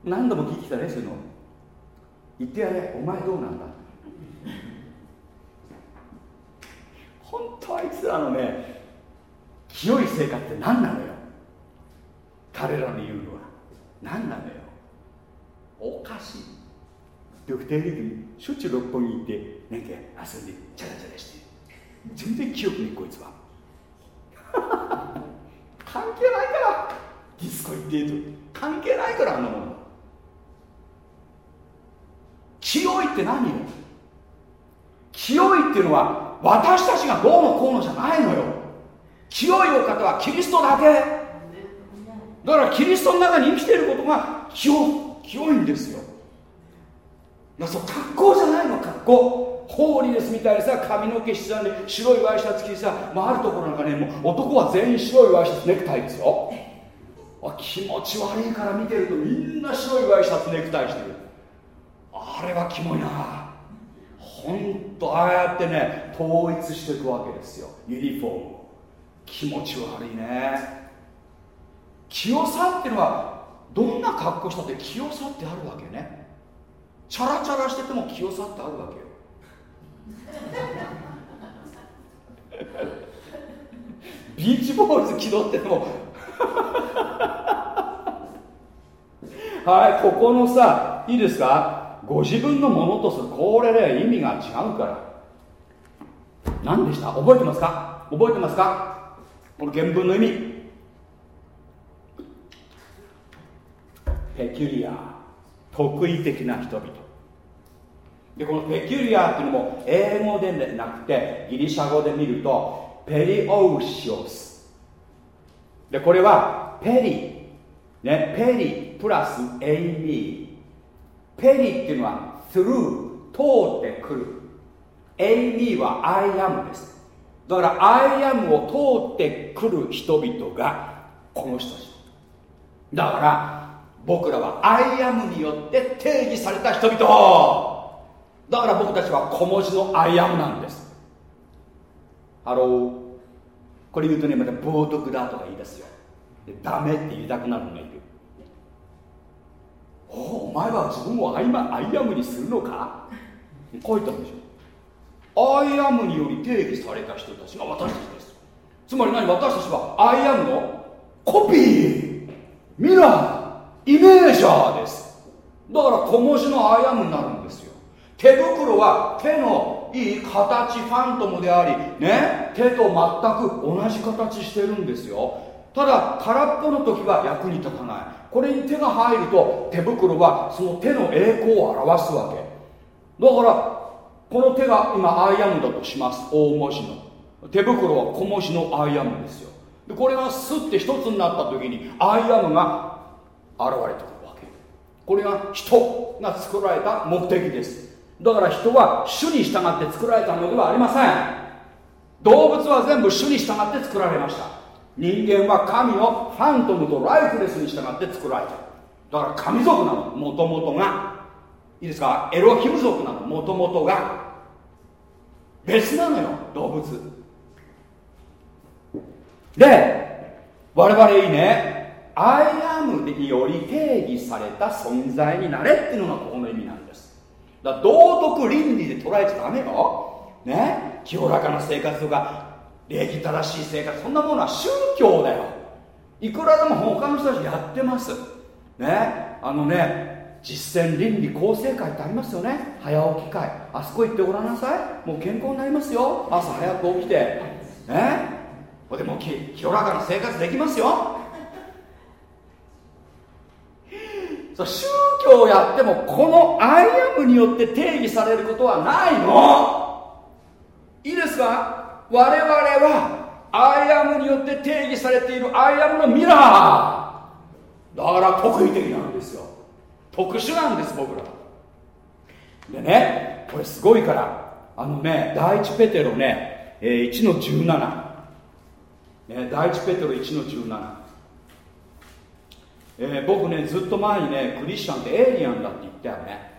何度も聞いてきたねそういうの。言ってやれ。お前どうなんだ？本当あいつらのね清い生活って何なのよ？彼らの言うのは。何なのよ。おかしい。で二人でしょっちゅう六本木行ってなんか遊んでチャラチャラして。全然記憶にこいつは。関係ないから。ディスコ行ってと関係ないからあのもの。清いって何よ。清いっていうのは私たちがどうのこうのじゃないのよ。清いお方はキリストだけ。だからキリストの中に生きていることが清清いんですよ。だそう格好じゃないの格好。ホーリーですみたいにさ髪の毛下に白いワイシャツ着てさ、まあ、あるところなんかねもう男は全員白いワイシャツネクタイですよ。あ気持ち悪いから見てるとみんな白いワイシャツネクタイしてる。あれはキモいな。ほんとああやってね統一していくわけですよ。ユニフォーム。気持ち悪いね。清さっていうのはどんな格好したって清さってあるわけね。チャラチャラしてても清さってあるわけよ。ビーチボールズ気取っても。はいここのさいいですか？ご自分のものとする。これね意味が違うから。何でした？覚えてますか？覚えてますか？この原文の意味。ペキュリア特異的な人々。でこのペキュリアっていうのも英語でなくてギリシャ語で見るとペリオウシオス。でこれはペリねペリプラスエイミー。 peri っていうのは through 通ってくる。 eimi は I am です。だから I am を通ってくる人々がこの人たち。だから僕らは I am によって定義された人々。だから僕たちは小文字の I am なんです。ハローこれ言うとねまた冒涜だとか言い出すよ。でダメって言いたくなるのがいる。おお前は自分を I I am にするのか？書いたんでしょ。 I am により定義された人たちが私たちです。つまり何？私たちは I am のコピー。ミラー。イメージャーです。だから小文字の I am になるんですよ。手袋は手のいい形ファントムでありね手と全く同じ形してるんですよ。ただ空っぽの時は役に立たない。これに手が入ると手袋はその手の栄光を表すわけ。だからこの手が今 I am だとします。大文字の。手袋は小文字の I am ですよ。でこれがスッて一つになった時に I am が現れてくるわけ。これが人が作られた目的です。だから人は主に従って作られたのではありません。動物は全部主に従って作られました。人間は神のファントムとライフレスに従って作られた。だから神族なの。もともとが。いいですか？エロヒム族なの。もともとが。別なのよ。動物。で我々いいね。アイアムにより定義された存在になれっていうのがここの意味なんです。だから道徳倫理で捉えちゃダメよ。ね？清らかな生活とか礼儀正しい生活そんなものは宗教だよ。いくらでも他の人たちやってます。ね？あのね実践倫理構成会ってありますよね。早起き会。あそこ行ってごらんなさい。もう健康になりますよ。朝早く起きて。ね？でも清らかな生活できますよそう宗教をやってもこの I am によって定義されることはないの。いいですか？我々は I am によって定義されているアイアムのミラー。だから特異的なんですよ。特殊なんです僕ら。でねこれすごいから。あのね第一ペテロね、えー、1の17、ね、第一ペテロ1の17えー、僕ねずっと前にねクリスチャンってエイリアンだって言ったよね。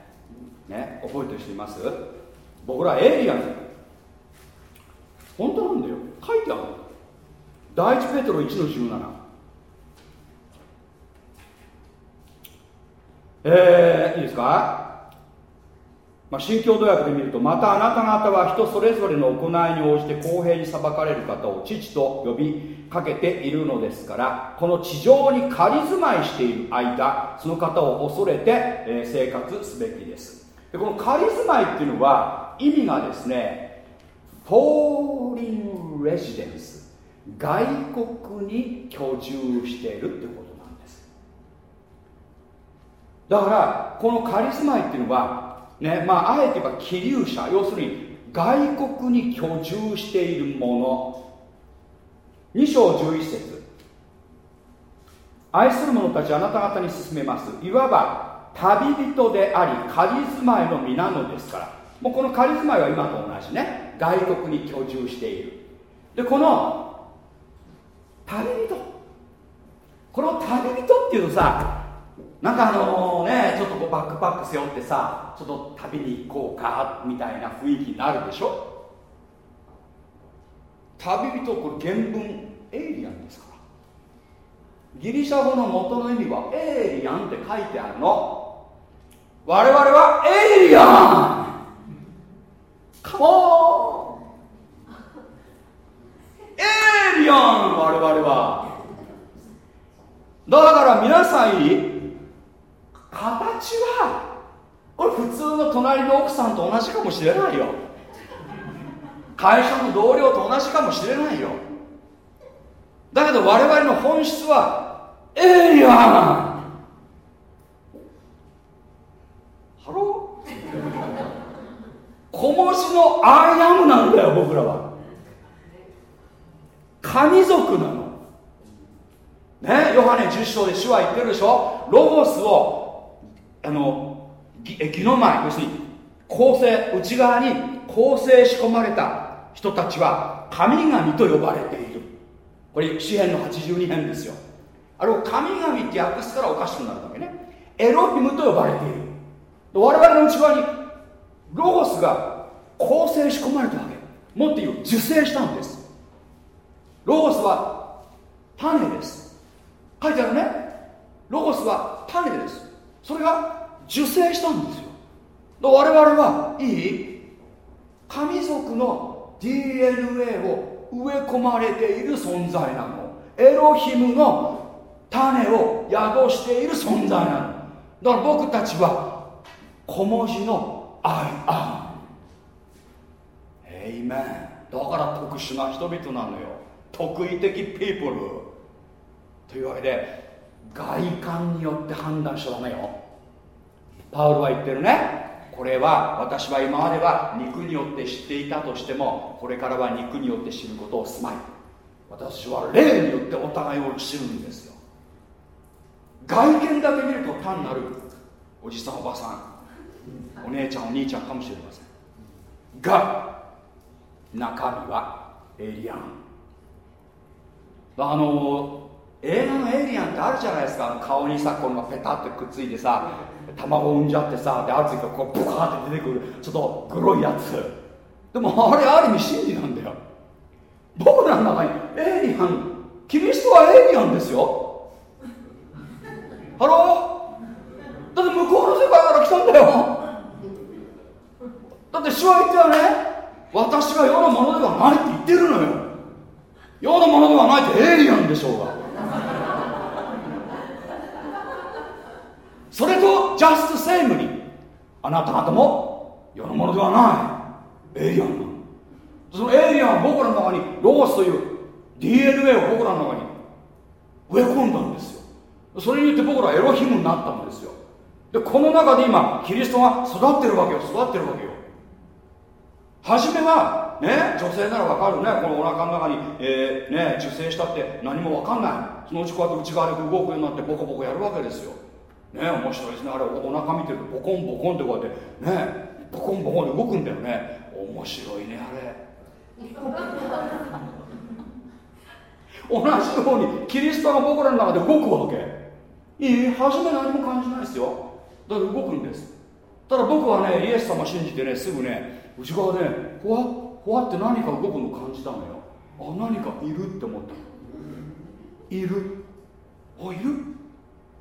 ね覚えてる人います？僕らエイリアン。本当なんだよ。書いてある第一ペトロ1の17えー、いいですか？まあ、新共同訳で見るとまたあなた方は人それぞれの行いに応じて公平に裁かれる方を父と呼びかけているのですからこの地上に仮住まいしている間その方を恐れて、え生活すべきです。でこの仮住まいっていうのは意味がですねフォーリンレジデンス外国に居住しているってことなんです。だからこの仮住まいっていうのはねまあ、あえて言えば気流者要するに外国に居住しているもの2章11節。愛する者たちあなた方に進めます。いわば旅人であり仮住まいの身なのですから。もうこの仮住まいは今と同じね。外国に居住している。でこの旅人。この旅人っていうとさなんかあのねちょっとこうバックパック背負ってさちょっと旅に行こうかみたいな雰囲気になるでしょ？旅人これ原文エイリアンですか？らギリシャ語の元の意味はエイリアンって書いてあるの。我々はエイリアン。カモン。エイリアン我々は。だから皆さんいい？形はこれ普通の隣の奥さんと同じかもしれないよ。会社の同僚と同じかもしれないよ。だけど我々の本質はエイリアンハロー？小文字の I am なんだよ僕らは。神族なの。ね？ヨハネ10章で主は言ってるでしょ？ロゴスをあの木の前要するに構成内側に構成し込まれた人たちは神々と呼ばれている。これ詩篇の82編ですよ。あれを神々って訳すからおかしくなるわけね。エロヒムと呼ばれている。我々の内側にロゴスが構成し込まれたわけ。もっと言う受精したんです。ロゴスは種です。書いてあるね。ロゴスは種です。それが受精したんですよ。我々はいい？神族の DNA を植え込まれている存在なの。エロヒムの種を宿している存在なの。だから僕たちは小文字の I am エイメン。だから特殊な人々なのよ。特異的ピープルというわけで外観によって判断しちゃダメよ。パウルは言ってるね。これは私は今までは肉によって知っていたとしてもこれからは肉によって知ることをすまい。私は霊によってお互いを知るんですよ。外見だけ見ると単なるおじさんおばさんお姉ちゃんお兄ちゃんかもしれません。が中身はエイリアン。あの映画のエイリアンってあるじゃないですか。顔にさこのペタってくっついてさ卵を産んじゃってさで熱いからこうブカーって出てくるちょっとグロいやつ。でもあれある意味真理なんだよ。僕らの中にエイリアンキリストはエイリアンですよ。 Hello？だって向こうの世界から来たんだよ。だって主は言ったよね。私は世のものではないって言ってるのよ。世のものではないってエイリアンでしょうが。それと just same にあなた方も世のものではない。エイリアンなそのエイリアンは僕らの中にロゴスという DNA を僕らの中に植え込んだんですよ。それによって僕らエロヒムになったんですよ。でこの中で今キリストが育ってるわけよ。育ってるわけよ。初めはね女性ならわかるね。このお腹の中に、えー、ね、受精したって何もわかんない。そのうちこうやって内側で動くようになってボコボコやるわけですよ。ね面白いですね。あれお腹見てるとボコンボコンってこうやってねボコンボコンで動くんだよね。面白いねあれ。同じようにキリストが僕らの中で動くわけ。いい初め何も感じないですよ。だから動くんです。ただ僕はねイエス様信じてねすぐね内側で、ねほわほわって何か動くの感じたのよ。あ何かいるって思った。いる。あいる。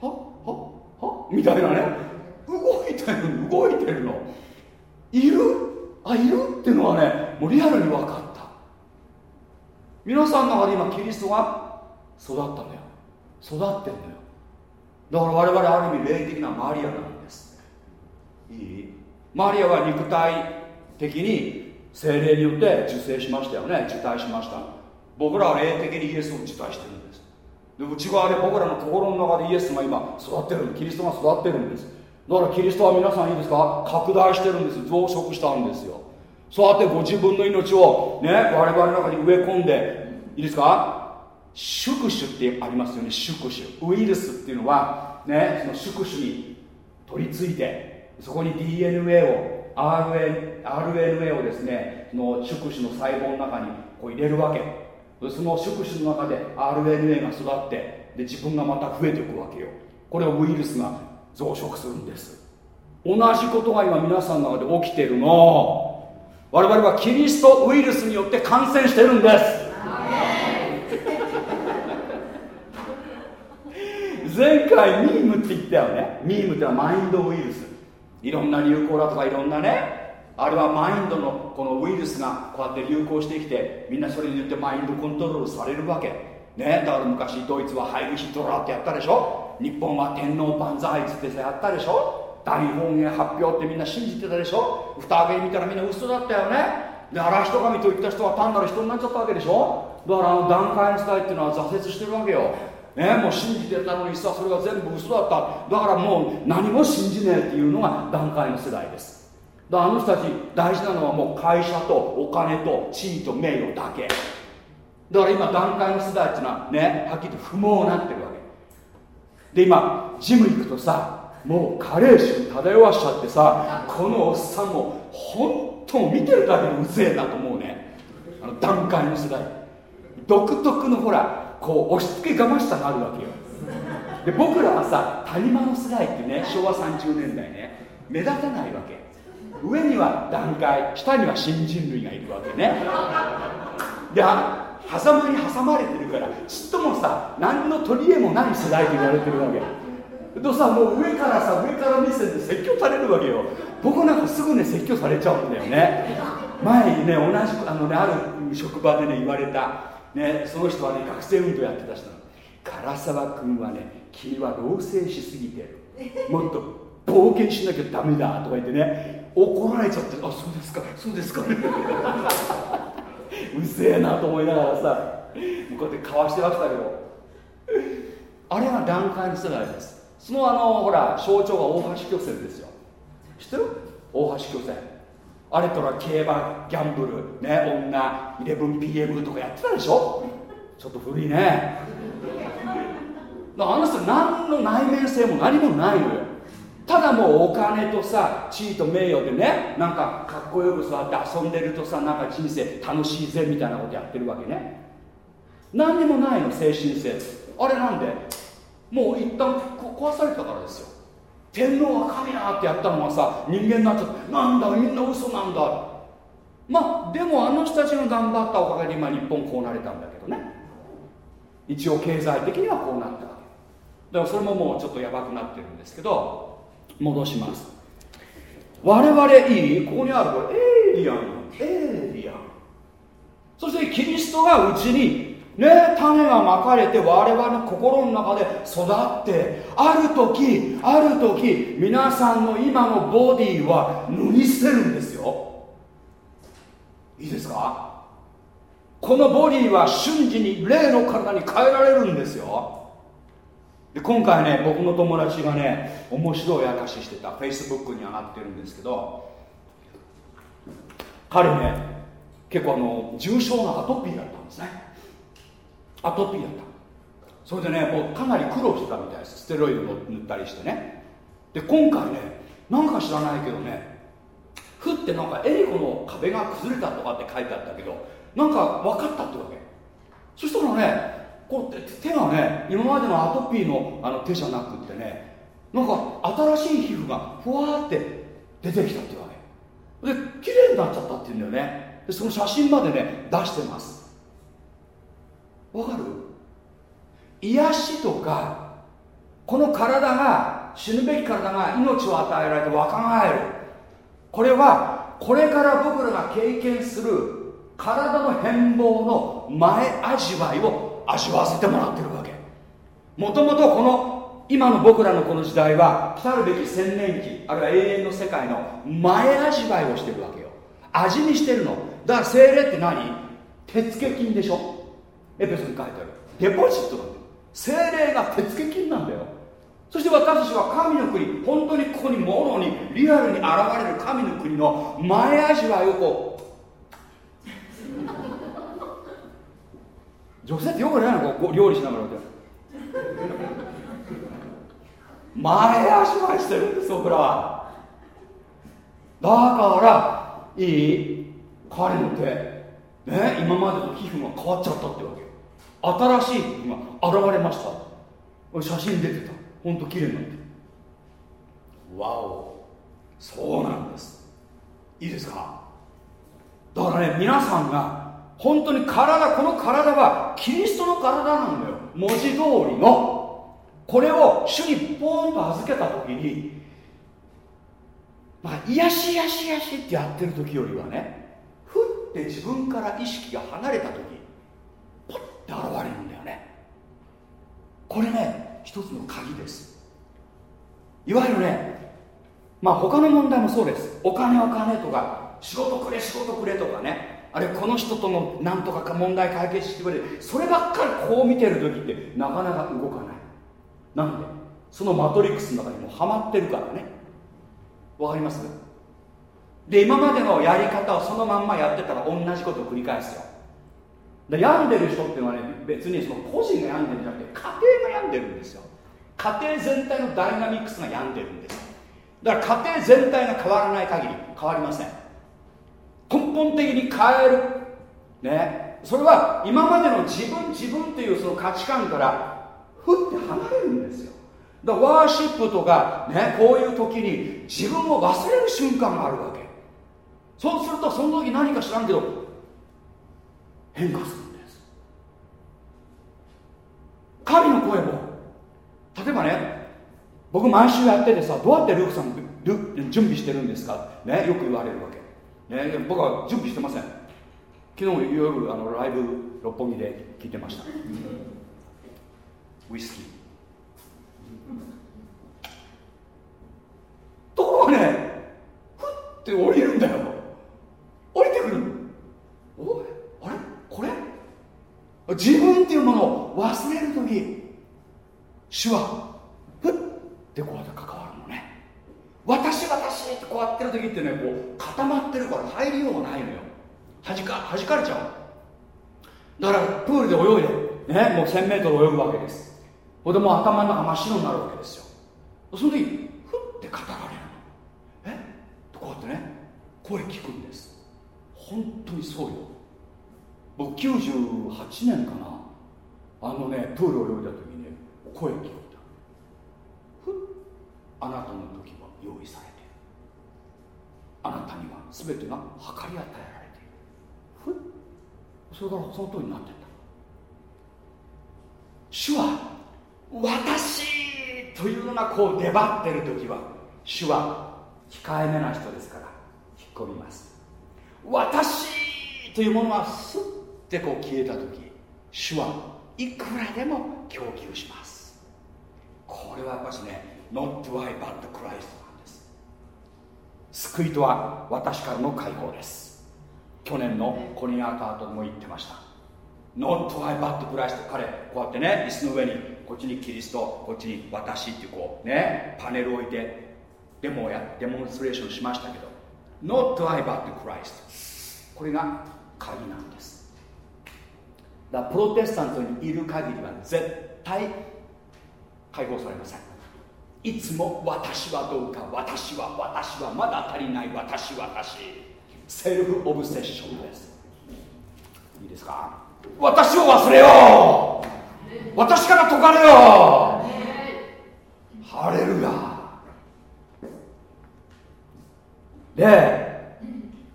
は？は？は？みたいなね。動いてる動いてるの？いる？あいる？っていうのはねもうリアルに分かった。皆さんの中で今キリストが育ったんだよ。育ってんだよ。だから我々ある意味霊的なマリアなんです。いい？マリアは肉体的に精霊によって受精しましたよね。受胎しました。僕らは霊的にイエスを受胎してる。ですで内側で僕らの心の中でイエスが今育ってるキリストが育ってるんです。だからキリストは皆さんいいですか？拡大してるんです。増殖したんですよ。そうやってご自分の命をね我々の中に植え込んでいいですか？宿主ってありますよね。宿主ウイルスっていうのはねその宿主に取り付いてそこに DNA を RN RNA をですねその宿主の細胞の中にこう入れるわけ。その宿主の中で RNA が育ってで自分がまた増えていくわけよ。これをウイルスが増殖するんです。同じことが今皆さんの中で起きてるの。我々はキリストウイルスによって感染してるんです。前回ミームって言ったよね。ミームってのはマインドウイルス。いろんな流行だとかいろんなねあれはマインドのこのウイルスがこうやって流行してきてみんなそれによってマインドコントロールされるわけ。ねだから昔ドイツはハイルヒトラーってやったでしょ？日本は天皇万歳っつってさやったでしょ？大本営発表ってみんな信じてたでしょ？蓋開け見たらみんな嘘だったよね？で荒人神と言った人は単なる人になっちゃったわけでしょ？だからあの段階の世代っていうのは挫折してるわけよ。ね、もう信じてたのにさそれが全部嘘だった。だからもう何も信じねえっていうのが段階の世代です。あの人たち大事なのはもう会社とお金と地位と名誉だけ。だから今段階の世代っていうのはねはっきりと不毛になってるわけ。で今ジム行くとさもう加齢臭漂わしちゃってさこのおっさんも本当見てるだけでうぜえなと思うね。あの段階の世代独特のほらこう押し付けがましさがあるわけよ。で僕らはさ谷間の世代ってね昭和30年代ね目立たないわけ。上には段階下には新人類がいるわけね。で狭間に挟まれてるからちっともさ何の取り柄もない世代と言われてるわけ。とさもう上からさ上から目線で説教されるわけよ。僕なんかすぐね説教されちゃうんだよね。前にね同じあのねある職場でね言われたねその人はね学生運動やってた人。唐沢君はね君は老成しすぎてるもっと冒険しなきゃダメだとか言ってね怒られちゃってあそうですかそうですか。うぜえなと思いながらさこうやってかわしてましたけど。あれが段階の世代です。そのあのほら象徴が大橋巨泉ですよ。知ってる？大橋巨泉。あれとら競馬ギャンブルね女 11PM とかやってたでしょ？ちょっと古いね。あの人何の内面性も何もないのよ。ただもうお金とさ地位と名誉でねなんかかっこよく座って遊んでるとさなんか人生楽しいぜみたいなことやってるわけね。何にもないの精神性。あれなんでもう一旦壊されたからですよ。天皇は神だってやったのがさ人間になっちゃってなんだみんな嘘なんだ。まあでもあの人たちが頑張ったおかげで今日本こうなれたんだけどね。一応経済的にはこうなったわけ。だからそれももうちょっとやばくなってるんですけど戻します。我々いい？ここにあるこれエイリアン。エイリアン。そしてキリストがうちにね種がまかれて我々の心の中で育ってある時ある時皆さんの今のボディは脱ぎ捨てるんですよ。いいですか？このボディは瞬時に霊の体に変えられるんですよ。で今回ね僕の友達がね面白い明かししてた。Facebook に上がってるんですけど彼ね結構あの重症なアトピーだったんですね。アトピーだった。それでねもうかなり苦労してたみたいです。ステロイド塗ったりしてね。で今回ねなんか知らないけどねふってなんかエリコの壁が崩れたとかって書いてあったけどなんか分かったってわけ。そしたらねこう手がね今までのアトピーのあの手じゃなくってねなんか新しい皮膚がふわーって出てきたっていうわけ。で綺麗になっちゃったっていうんだよね。でその写真までね出してます。わかる？癒しとかこの体が死ぬべき体が命を与えられて若返る。これはこれから僕らが経験する体の変貌の前味わいを味わわせてもらってるわけ。もともとこの今の僕らのこの時代は来るべき千年期あるいは永遠の世界の前味わいをしてるわけよ。味にしてるの。だから精霊って何？手付金でしょ。エペソに書いてある。デポジットなんだよ。精霊が手付金なんだよ。そして私たちは神の国本当にここにもろにリアルに現れる神の国の前味わいをこ女性ってよくないのこう料理しながら前足はしてるんです僕らは。だからいい彼の手。ね今までと皮膚が変わっちゃったってわけ。新しい皮膚が現れました。写真出てた。ほんと綺麗になって。るわお。そうなんです。いいですか？だからね皆さんが本当に体この体はキリストの体なんだよ。文字通りの。これを主にポーンと預けた時にまあ癒し癒し癒しってやってる時よりはねふって自分から意識が離れた時ポッて現れるんだよね。これね一つの鍵です。いわゆるねまあ他の問題もそうです。お金お金とか仕事くれ仕事くれとかね。あれこの人との何とかか問題解決してくれそればっかりこう見てる時ってなかなか動かない。なんで？そのマトリックスの中にもハマってるからね。わかります？で今までのやり方をそのまんまやってたら同じことを繰り返すよ。で病んでる人っていうのはね別にその個人が病んでるんじゃなくて家庭が病んでるんですよ。家庭全体のダイナミックスが病んでるんです。だから家庭全体が変わらない限り変わりません。根本的に変える。ね。それは今までの自分自分っていうその価値観からふって離れるんですよ。だからワーシップとかねこういう時に自分を忘れる瞬間があるわけ。そうするとその時何か知らんけど変化するんです。神の声も。例えばね僕毎週やっててさどうやってルークさん準備してるんですか？ねよく言われるわけ、ね、僕は準備してません。昨日夜あのライブ六本木で聞いてました、ウイスキー。ところがねふって降りるんだよ。降りてくるおあれ？これ？自分っていうものを忘れる時。主はふっ。てこうやって関わる私私ってこうやってる時ってねこう固まってるから入りようがないのよ。はじか弾かれちゃう。だからプールで泳いで、ね、もう 1000m 泳ぐわけです。ほんでもう頭の中真っ白になるわけですよ。その時ふって語られるの。え？っこうやってね声聞くんです。本当にそうよ。僕98年かな。あのねプール泳いだ時にね声聞こえた。ふっあなたの時用意されている。あなたには全てが計り与えられている。ふっ。それからその通りになってった。主は私というのがこう出張ってる時は主は控えめな人ですから引っ込みます。私というものはスッてこう消えた時主はいくらでも供給します。これはやっぱしね Not I but Christ 救いとは私からの解放です。去年のコニアータートも言ってました。Not I but Christ 彼こうやってね椅子の上にこっちにキリストこっちに私ってこうねパネルを置いてデモをやデモンストレーションしましたけど Not I but Christ これが鍵なんです。だからプロテスタントにいる限りは絶対解放されません。いつも私はどうか私は私はまだ足りない私私。セルフオブセッションです。いいですか？私を忘れよう。私から解かれよう。ハレルヤ。で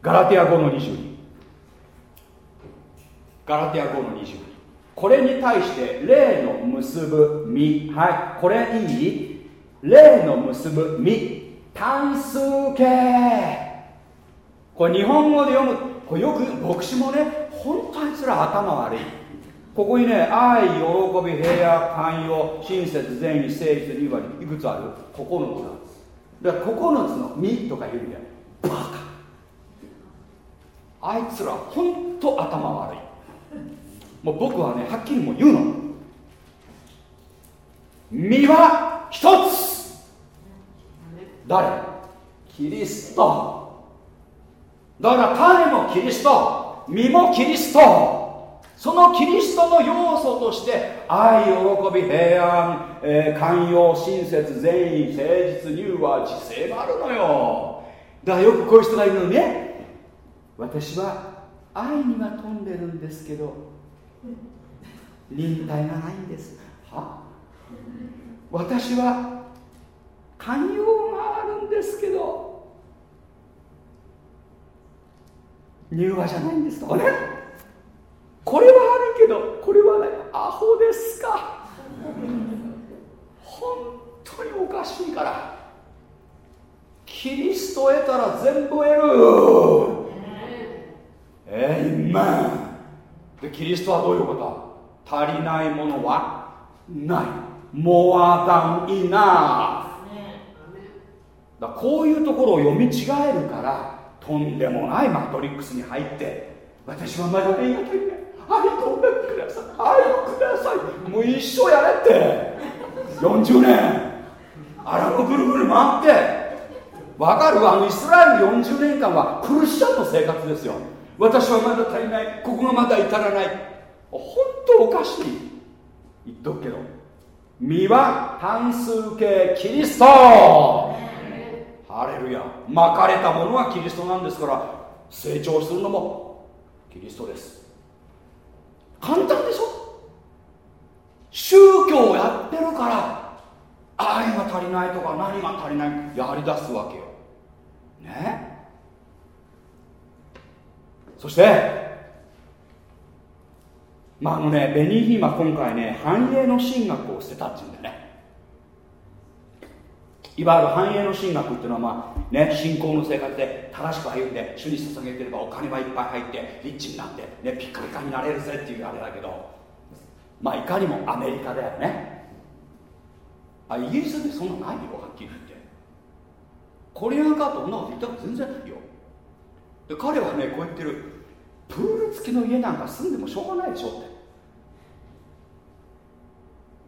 ガラティア5の22ガラティア5の22これに対して霊の結ぶ実はい。これいい？霊の結ぶ実単数形これ日本語で読むこれよく牧師もね本当あいつら頭悪い。ここにね愛喜び平和寛容親切善意誠実2割いくつある？9つ。なんですだから9つの実とか言うんだよ。バカ。あいつら本当頭悪い。もう僕はねはっきりもう言うの。実は一つ。誰？キリスト。だから種もキリスト。実もキリスト。そのキリストの要素として愛喜び平安、えー、寛容親切善意誠実乳和知性があるのよ。だからよくこういう人がいるのね。私は愛には飛んでるんですけど忍耐がないんです。は？私は寛容があるんですけど柔和じゃないんですとかねこれはあるけどこれはねアホですか？本当におかしいから。キリストを得たら全部得る。えいめん。でキリストはどういうこと？足りないものはない。モアダンイナだこういうところを読み違えるからとんでもないマトリックスに入って私はまだ愛が足りない。愛をください。愛をください。もう一生やれって。40年。アラブぐるぐる回って。わかるあのイスラエル40年間はクリスチャンの生活ですよ。私はまだ足りない。ここがまだ至らない。本当おかしい。言っとくけど。身は単数形キリスト。ハレルヤ巻かれたものはキリストなんですから成長するのもキリストです。簡単でしょ？宗教をやってるから愛が足りないとか何が足りないやりだすわけよ。ね？そしてまああのねベニーヒーマ今回ね繁栄の神学を捨てたっていうんだよね。いわゆる繁栄の神学っていうのはまあね信仰の生活で正しく歩んで主に捧げてればお金はいっぱい入ってリッチになってねピッカピカになれるぜっていうあれだけどまあいかにもアメリカだよね。あイギリスでそんなないよはっきり言って。コリアンカートそんなこと言ったこと全然ないよ。で彼はねこう言ってる。プール付きの家なんか住んでもしょうがないでしょって。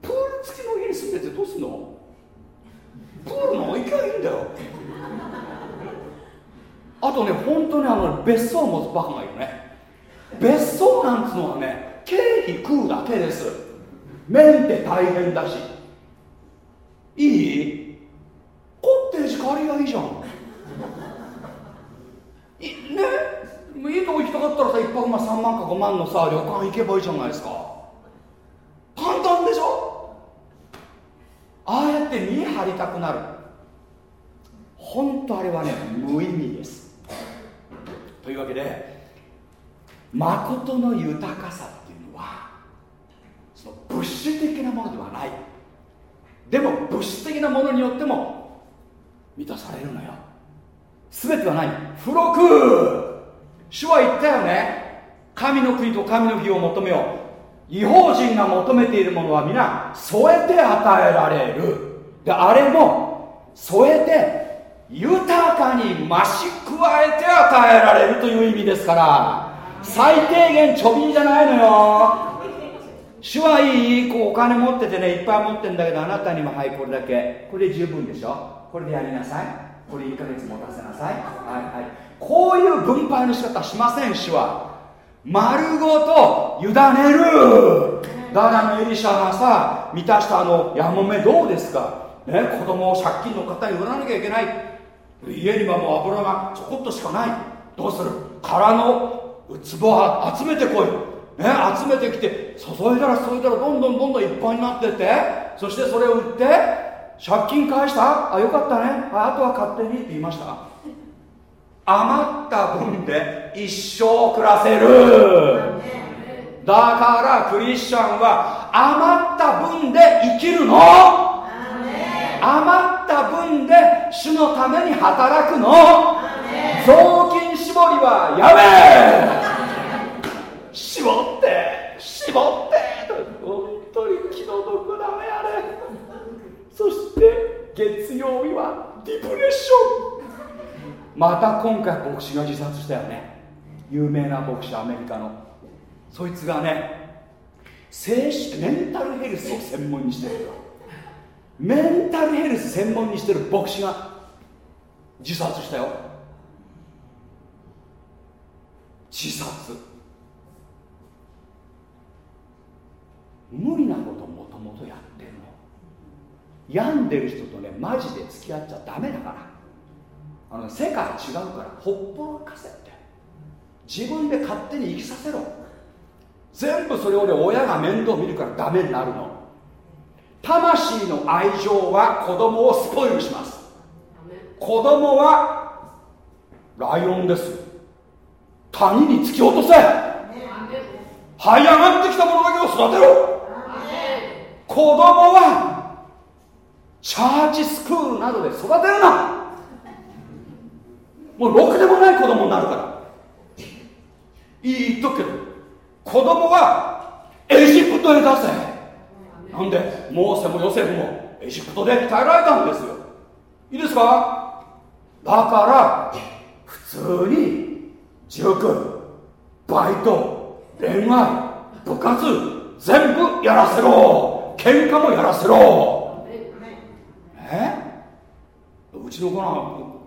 プール付きの家に住んでてどうすんの？プールの行けばいいんだよあとね本当にあの別荘を持つバカがいるね。別荘なんつうのはね経費食うだけです。メンテ大変だし。いい？コッテージ借りりゃいいじゃん。いね？いいとこ行きたかったらさ1泊ま3万か5万のさ旅館行けばいいじゃないですか。簡単でしょ？ああやって見張りたくなる。本当あれはね無意味です。というわけで誠の豊かさっていうのはその物質的なものではない。でも物質的なものによっても満たされるのよ。全ては何付録!主は言ったよね。神の国と神の義を求めよう。違法人が求めているものは皆添えて与えられる。であれも添えて豊かに増し加えて与えられるという意味ですから最低限ちょびじゃないのよ。主はいいこうお金持っててねいっぱい持ってんだけどあなたにもはいこれだけ。これで十分でしょ。これでやりなさい。これ1ヶ月持たせなさい。はいはい。こういう分配の仕方しません主は。丸ごと委ねる。だからのエリシャがさ満たしたあのやもめどうですか？ね子供を借金の方に売らなきゃいけない。家にはもう油がちょこっとしかない。どうする？空の壺を集めてこい。ね、集めてきて注いだら注いだらどんどんどんどんいっぱいになってって。そしてそれを売って借金返した？あよかったね。あとは勝手にって言いました。余った分で一生暮らせる。だからクリスチャンは余った分で生きるの。余った分で主のために働くの。雑巾絞りはやめ。絞って絞って。本当に気の毒だねあれ。そして月曜日はディプレッション。また今回牧師が自殺したよね。有名な牧師アメリカの。そいつがね精神メンタルヘルスを専門にしてるメンタルヘルス専門にしてる牧師が自殺したよ。自殺。無理なこともともとやってるの。病んでる人とねマジで付き合っちゃダメだから。あの世界違うからほっぽらかせって。自分で勝手に生きさせろ。全部それをね親が面倒見るからダメになるの。魂の愛情は子供をスポイルします。子供はライオンです。谷に突き落とせ。這い上がってきた者だけを育てろ。子供はチャーチスクールなどで育てるなもうろくでもない子供になるから。言っとくけど子供はエジプトへ出せ。なんで？モーセもヨセフも。エジプトで鍛えられたんですよ。いいですか？だから普通に塾バイト恋愛部活全部やらせろ。喧嘩もやらせろ。え？うちの子なん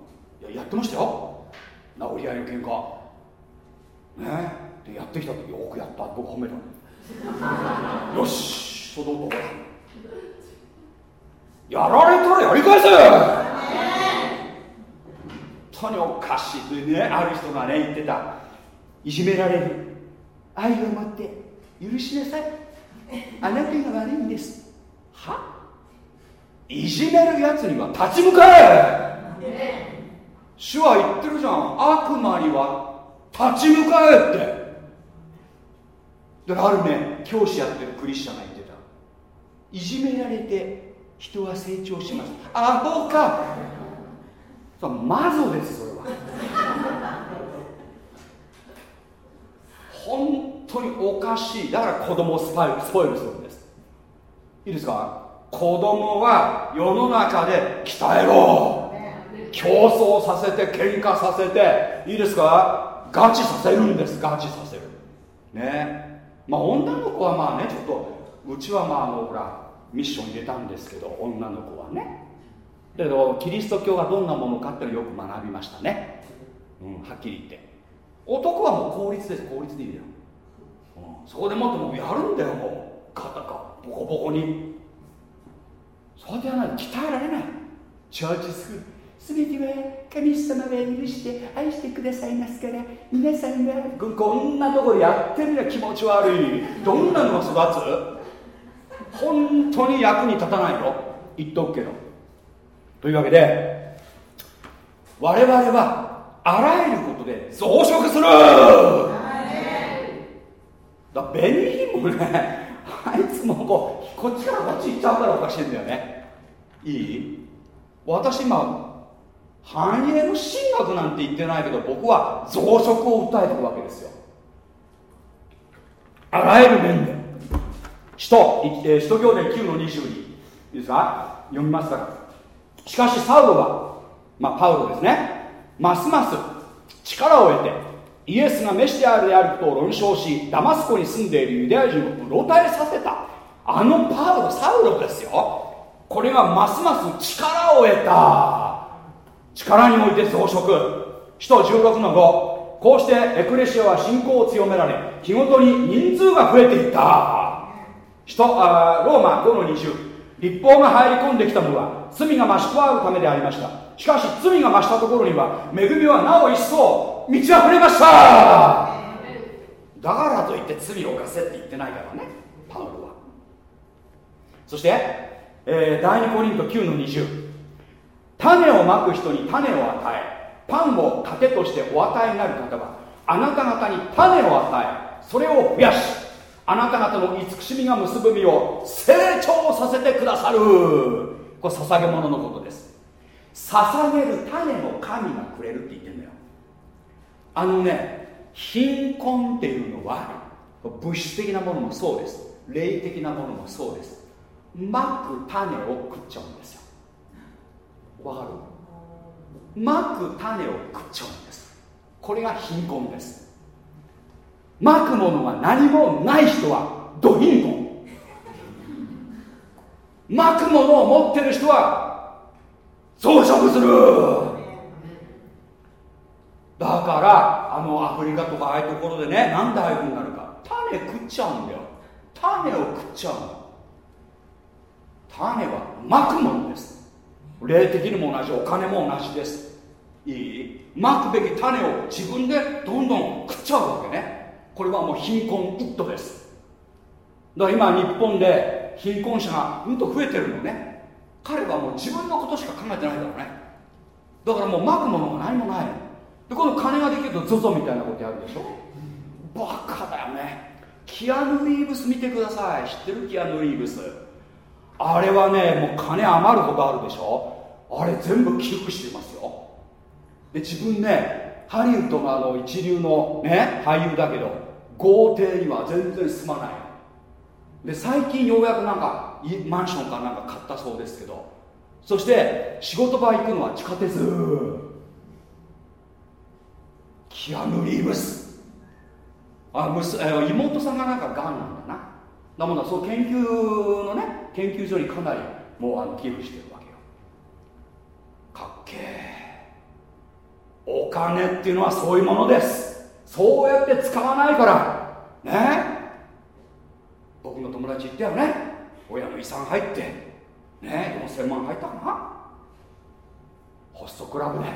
ややってましたよ。治り合いの喧嘩。ね。でやってきた時よくやった。僕褒めた よしそのとこやられたらやり返せ。本当におかしいねある人がね言ってた。いじめられる。愛を持って許しなさい。あなたが悪いんです。は？いじめるやつには立ち向かえ主は言ってるじゃん。悪魔には立ち向かえって。だからあるね教師やってるクリスチャンが言ってた。いじめられて人は成長します。アホか。マゾですそれは。本当におかしい。だから子供をスパイスポイルするんです。いいですか？子供は世の中で鍛えろ。競争させて喧嘩させていいですか？ガチさせるんです。ガチさせる。ね。まあ女の子はまあねちょっとうちはまああのほらミッション入れたんですけど女の子はね。だけどキリスト教がどんなものかっていうのよく学びましたね、うん、はっきり言って。男はもう効率です。効率でいいよ、うん、そこでもっともうやるんだよもう。ガタガボコボコに。そうやってやらないと鍛えられない。チャーチスクール全ては神様が許して愛してくださいますから皆さんがこんなところやってみりゃ気持ち悪い。どんなのが育つ？本当に役に立たないよ言っとくけど。というわけで我々はあらゆることで増殖する。だベニヒもね あいつもこうこっちからこっち行っちゃうからおかしいんだよね。いい？私今繁栄の神学なんて言ってないけど僕は増殖を訴えてるわけですよ。あらゆる面で。使徒、えー、使徒行伝9の22いいですか？読みますかしかしサウロはまあパウロですね。ますます力を得てイエスがメシアであることを論証しダマスコに住んでいるユダヤ人をうろたえさせた。あのパウロサウロですよ。これがますます力を得た。力において増殖。使徒16の5こうしてエクレシアは信仰を強められ日ごとに人数が増えていった。人あローマ5の20立法が入り込んできたのは罪が増し加わるためでありました。しかし罪が増したところには恵みはなお一層満ち溢れました。だからといって罪を犯せって言ってないからねパウロは。そして、えー、第2コリント9の20種をまく人に種を与えパンを糧としてお与えになる方はあなた方に種を与えそれを増やしあなた方の慈しみが結ぶ実を成長させてくださる。これ捧げ物のことです。捧げる種も神がくれるって言ってんだよ。あのね貧困っていうのは物質的なものもそうです。霊的なものもそうです。まく種を食っちゃうんですよ。わかる？まく種を食っちゃうんです。これが貧困です。まくものが何もない人はド貧困。まくものを持ってる人は増殖する。だからあのアフリカとかああいうところでねなんでああいうふうになるか。種食っちゃうんだよ。種を食っちゃうの。種はまくものです。霊的にも同じお金も同じです。いい？まくべき種を自分でどんどん食っちゃうわけね。これはもう貧困一途です。だから今日本で貧困者がうんと増えてるのね。彼はもう自分のことしか考えてないからね。だからもうまくものが何もない。でこの金ができると ZOZO みたいなことやるでしょ。バカだよね。キアヌ・リーブス見てください。知ってる？キアヌ・リーブス。あれはねもう金余るほどあるでしょ。あれ全部寄付してますよ。で自分ねハリウッドのあの一流のね俳優だけど豪邸には全然住まない。で最近ようやくなんかマンションかなんか買ったそうですけどそして仕事場行くのは地下鉄。キアヌ・リーブス。あむす妹さんがなんかがんなんだな。だもんだそう研究のね研究所にかなりもうあの寄付してる。けお金っていうのはそういうものです。そうやって使わないから。ね。僕の友達言ったよね。親の遺産入って。ね。4000万入ったかな。ホストクラブで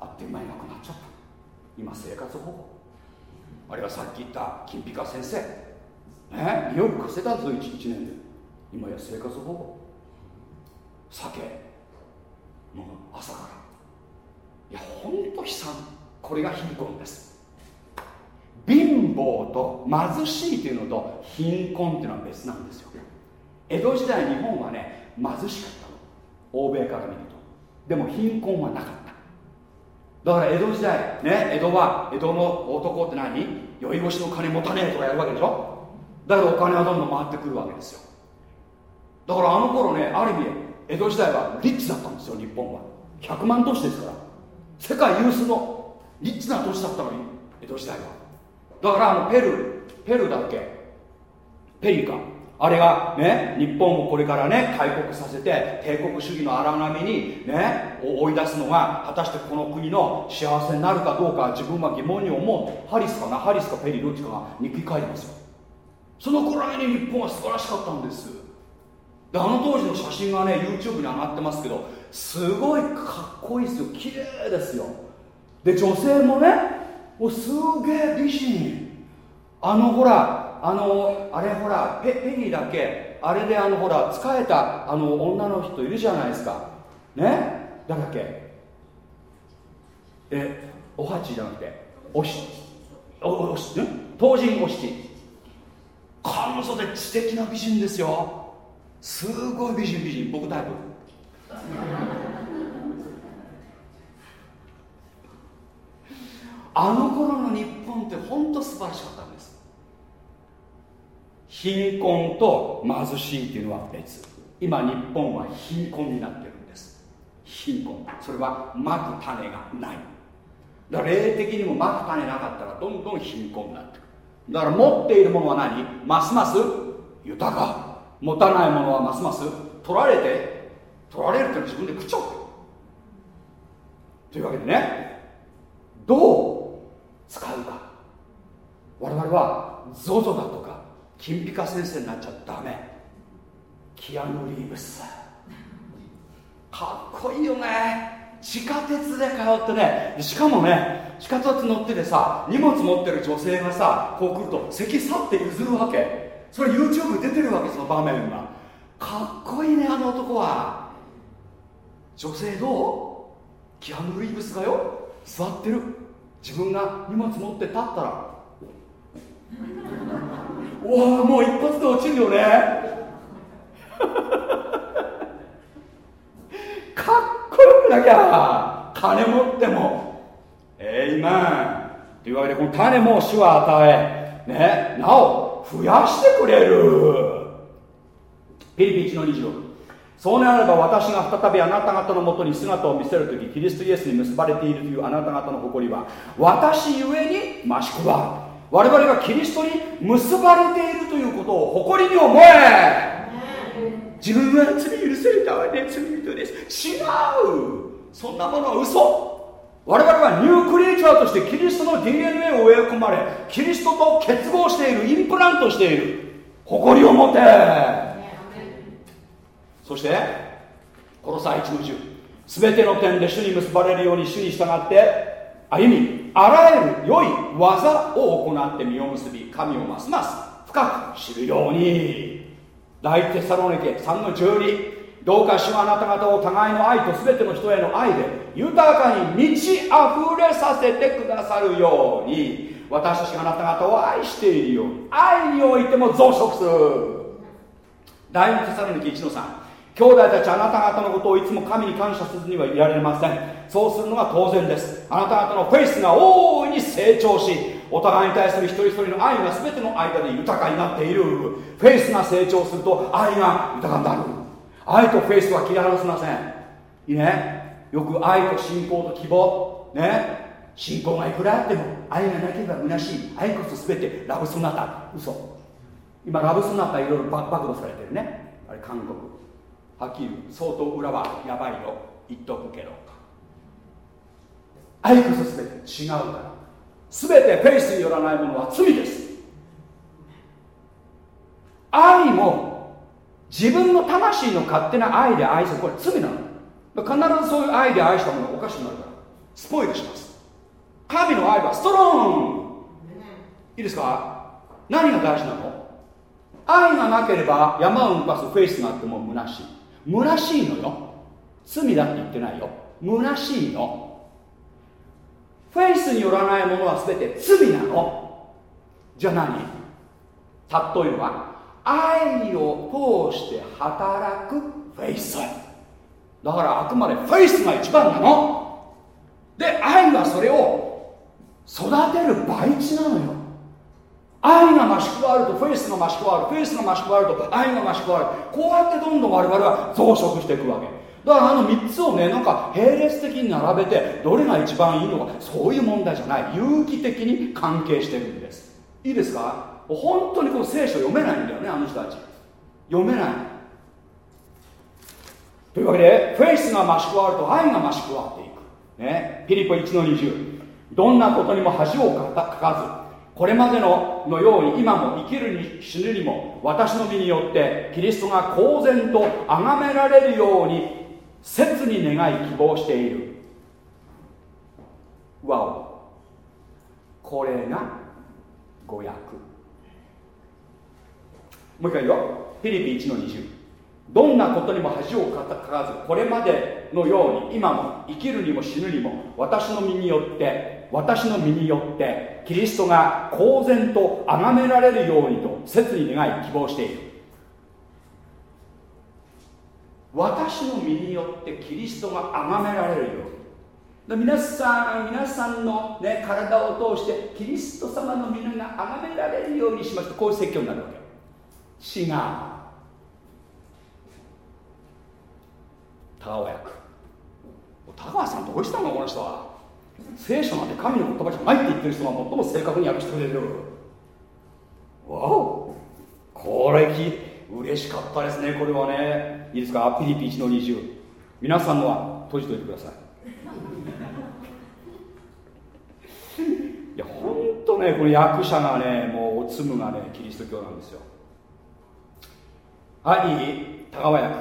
あっという間になくなっちゃった。今生活保護。あるいはさっき言った金ピカ先生。ね。2億稼いだぞ 1, 1年で今や生活保護。酒。もう朝から。いやほんと悲惨。これが貧困です。貧乏と貧しいというのと貧困っていうのは別なんですよ。江戸時代日本はね貧しかったの。欧米から見ると。でも貧困はなかった。だから江戸時代ね江戸は江戸の男って何？酔い越しの金持たねえとかやるわけでしょ。だからお金はどんどん回ってくるわけですよ。だからあの頃ねある意味江戸時代はリッチだったんですよ日本は。100万都市ですから。世界有数のリッチな都市だったのに江戸時代は。だからあのペルペルーだっけ？ペリカ。あれがね日本をこれからね開国させて帝国主義の荒波にね追い出すのが果たしてこの国の幸せになるかどうか自分は疑問に思う。ハリスかな？ハリスかペリどっちかが日記書いてますよ。そのくらいに日本は素晴らしかったんです。であの当時の写真がね YouTube に上がってますけどすごいかっこいいですよ。綺麗ですよ。で女性もねもうすげえ美人。あのほらあのあれほらペペギーだけ？あれであのほら疲れたあの女の人いるじゃないですか。ね？誰だっけ？えおはちじゃなくておしおおしね当人おしち。彼女で知的な美人ですよ。すごい美人美人僕タイプ。あの頃の日本って本当素晴らしかったんです。貧困と貧しいっていうのは別。今日本は貧困になってるんです。貧困。それはまく種がない。だから霊的にもまく種なかったらどんどん貧困になってく。るだから持っているものは何？ますます豊か。持たないものはますます取られて取られるっていうのは自分で食っちゃうというわけでねどう使うか。我々は ZOZO だとか金ピカ先生になっちゃダメ。キアヌ・リーブス。かっこいいよね。地下鉄で通ってね。しかもね地下鉄乗っててさ荷物持ってる女性がさこう来ると席去って譲るわけ。それ YouTube 出てるわけその場面がかっこいいねあの男は。女性どう？キアヌ・リーブスがよ。座ってる。自分が荷物持って立ったら。うわもう一発で落ちるよね。かっこよくなきゃ。金持っても。えいまんというわけでこの種も主は与え。ねなお。増やしてくれる。ピリピ1の26そうならば私が再びあなた方のもとに姿を見せるときキリストイエスに結ばれているというあなた方の誇りは私ゆえに増し加わる。我々がキリストに結ばれているということを誇りに思え。自分は罪許されたわね罪人です。違う。そんなものは嘘。我々はニュークリーチャーとしてキリストの DNA を植え込まれキリストと結合しているインプラントしている誇りを持て。そしてこの際1の10全ての点で主に結ばれるように主に従って歩みあらゆる良い技を行って実を結び神をますます深く知るように。第一テサロニケ3の12どうか主はあなた方を互いの愛と全ての人への愛で豊かに満ち溢れさせてくださるように私たちがあなた方を愛しているように愛においても増殖する。第2テサロニケ1の3兄弟たちあなた方のことをいつも神に感謝せずにはいられません。そうするのが当然です。あなた方のフェイスが大いに成長しお互いに対する一人一人の愛が全ての間で豊かになっている。フェイスが成長すると愛が豊かになる。愛とフェイスは切り離せません。いいね？よく愛と信仰と希望。ね？信仰がいくらあっても愛がなければ虚しい。愛こそ全てラブソナタ。嘘。今ラブソナタいろいろ暴露されてるね。あれ韓国。はっきり言う。相当裏はやばいよ。言っとくけど。愛こそ全て違うから。全てフェイスによらないものは罪です。愛も自分の魂の勝手な愛で愛する。これ罪なの。必ずそういう愛で愛したものがおかしくなるから。スポイルします。神の愛はストロング。いいですか？何が大事なの？愛がなければ山を動かすフェイスがあっても虚しい。虚しいのよ。罪だって言ってないよ。虚しいの。フェイスによらないものは全て罪なの。じゃあ何？例えば。愛を通して働くフェイス。だからあくまでフェイスが一番なの。で愛はそれを育てる培地なのよ。愛が増し加わるとフェイスが増し加わる。フェイスが増し加わると愛が増し加わる。こうやってどんどん我々は増殖していくわけ。だからあの3つをねなんか並列的に並べてどれが一番いいのかそういう問題じゃない。有機的に関係してるんです。いいですか？本当にこの聖書読めないんだよねあの人たち。読めない。というわけでフェイスが増し加わると愛が増し加わっていく。ね。ピリポ1の20どんなことにも恥をかかずこれまでののように今も生きるに死ぬにも私の身によってキリストが公然と崇められるように切に願い希望している。わお。これが語訳もう一回言うよ。フィリピン1の20どんなことにも恥をかかずこれまでのように今も生きるにも死ぬにも私の身によって私の身によってキリストが公然と崇められるようにと切に願い希望している。私の身によってキリストが崇められるように。皆さん皆さんの、ね、体を通してキリスト様の皆が崇められるようにしますとこういう説教になるわけ。違う田川役。田川さんどうしたのこの人は。聖書なんて神の言葉じゃないって言ってる人が最も正確に訳してくれるわお。これき嬉しかったですねこれはね。いいですか？ピリピ1の20皆さんのは閉じといてください。いや本当ねこの役者がねもうおつむがねキリスト教なんですよ。はいいい田川役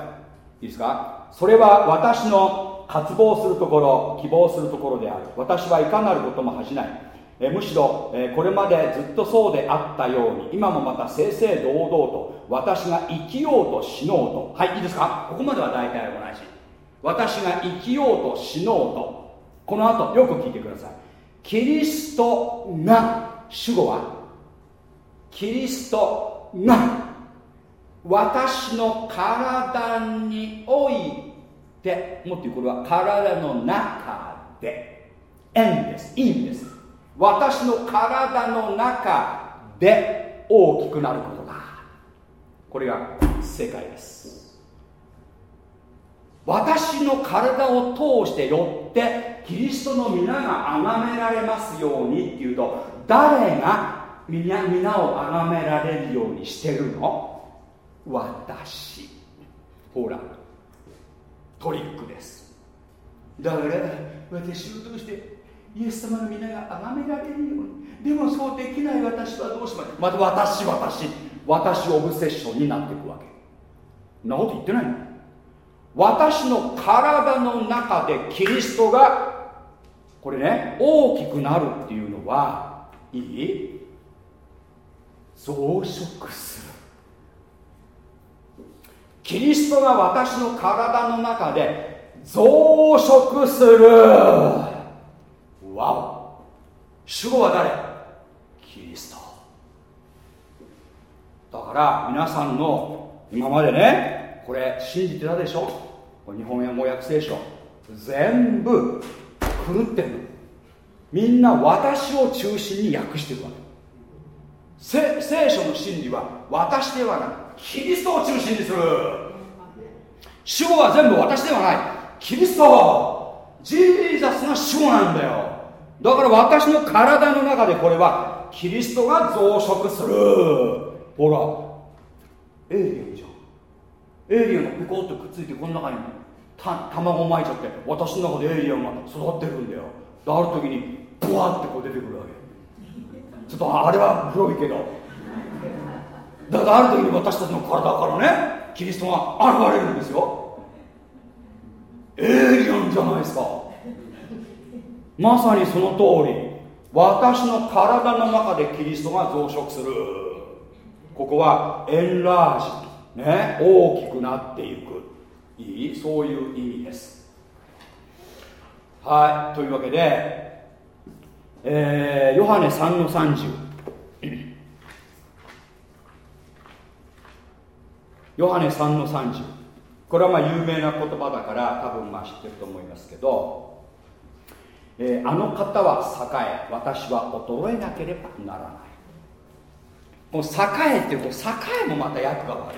いいですか？それは私の渇望するところ希望するところである。私はいかなることも恥じない。えむしろ、えこれまでずっとそうであったように今もまた正々堂々と私が生きようと死のうと。はいいいですか？ここまでは大体同じ。私が生きようと死のうと。この後よく聞いてください。キリストが主語はキリストが私の体においでもっと言うこれは体の中で縁です。いいんです。私の体の中で大きくなることだ。これが正解です。私の体を通してよってキリストの皆が崇められますようにっていうと誰が皆を崇められるようにしてるの？私。ほらトリックです。だから私を通してイエス様の皆が崇められるように。でもそうできない私はどうしますまた私私。私オブセッションになっていくわけ。なこと言ってない。の私の体の中でキリストがこれね大きくなるっていうのはいい？増殖する。キリストが私の体の中で増殖する。わお。主語は誰？キリスト。だから皆さんの今までねこれ信じてたでしょ？日本語訳聖書。全部狂ってるみんな私を中心に訳してるわけ。聖書の真理は私ではないキリストを中心にする。主語は全部私ではない。キリストジーザスが主語なんだよ。だから私の体の中でこれはキリストが増殖する。ほら。エイリアンじゃん。エイリアンがピコッとくっついてこの中にた卵まいちゃって私の中でエイリアンが育ってるんだよ。である時にブワってこう出てくるわけ。ちょっとあれは黒いけど。だからある時に私たちの体からねキリストが現れるんですよ。エイリアンじゃないですか。まさにその通り。私の体の中でキリストが増殖する。ここはエンラージね大きくなっていく。いい？そういう意味です。はい。というわけで、えー、ヨハネ3の30ヨハネ3の30これはまあ有名な言葉だから多分まあ知ってると思いますけど、えー、あの方は栄え私は衰えなければならない。この栄えっていうと栄えもまた訳が悪い。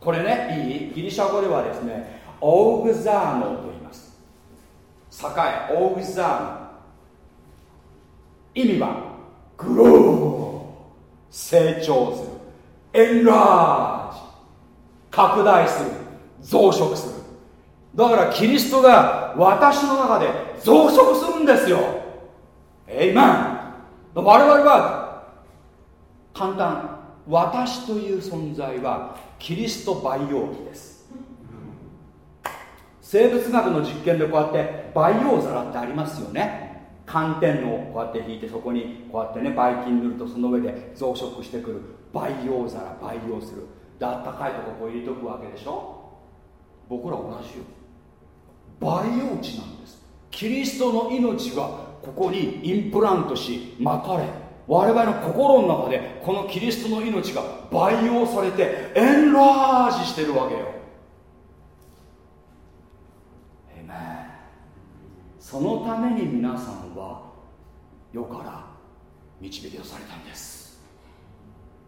これねいいギリシャ語ではですねオーグザーノと言います。栄えオーグザーノ。意味はグロー成長する。エンラー拡大する増殖する。だからキリストが私の中で増殖するんですよ。えいまん我々は簡単私という存在はキリスト培養器です。生物学の実験でこうやって培養皿ってありますよね。寒天をこうやって引いてそこにこうやってねばい菌塗るとその上で増殖してくる。培養皿培養する。であったかいとここう入れとくわけでしょ？僕ら同じよ。培養地なんです。キリストの命がここにインプラントし巻かれ我々の心の中でこのキリストの命が培養されてエンラージしてるわけよ。そのために皆さんは世から導き出されたんです。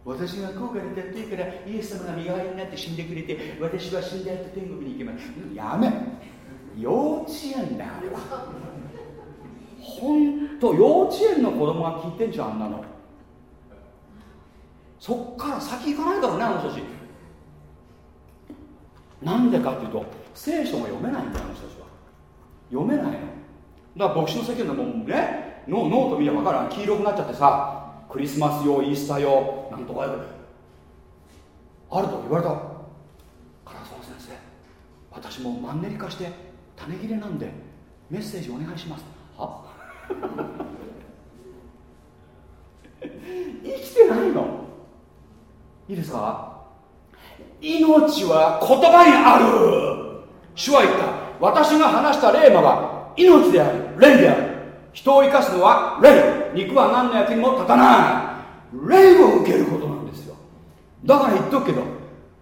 私が高価にやっていいからイエス様が身代わりになって死んでくれて私は死んでやって天国に行けます。やめ。幼稚園だあれは本当幼稚園の子供が聞いてんじゃんあんなの。そっから先行かないからねあの人たち。なんでかっていうと聖書が読めないんだよあの人たちは。読めないの。だから牧師の世間でもねノート見れば分からん黄色くなっちゃってさクリスマス用イースター用なんとかあると言われた。唐沢先生私もマンネリ化して種切れなんでメッセージお願いします。は 生きてないの？いいですか？命は言葉にある。主は言った。私が話した霊魔は命である霊である。人を生かすのは霊。肉は何の役にも立たない。霊を受けることなんですよ。だから言っとくけど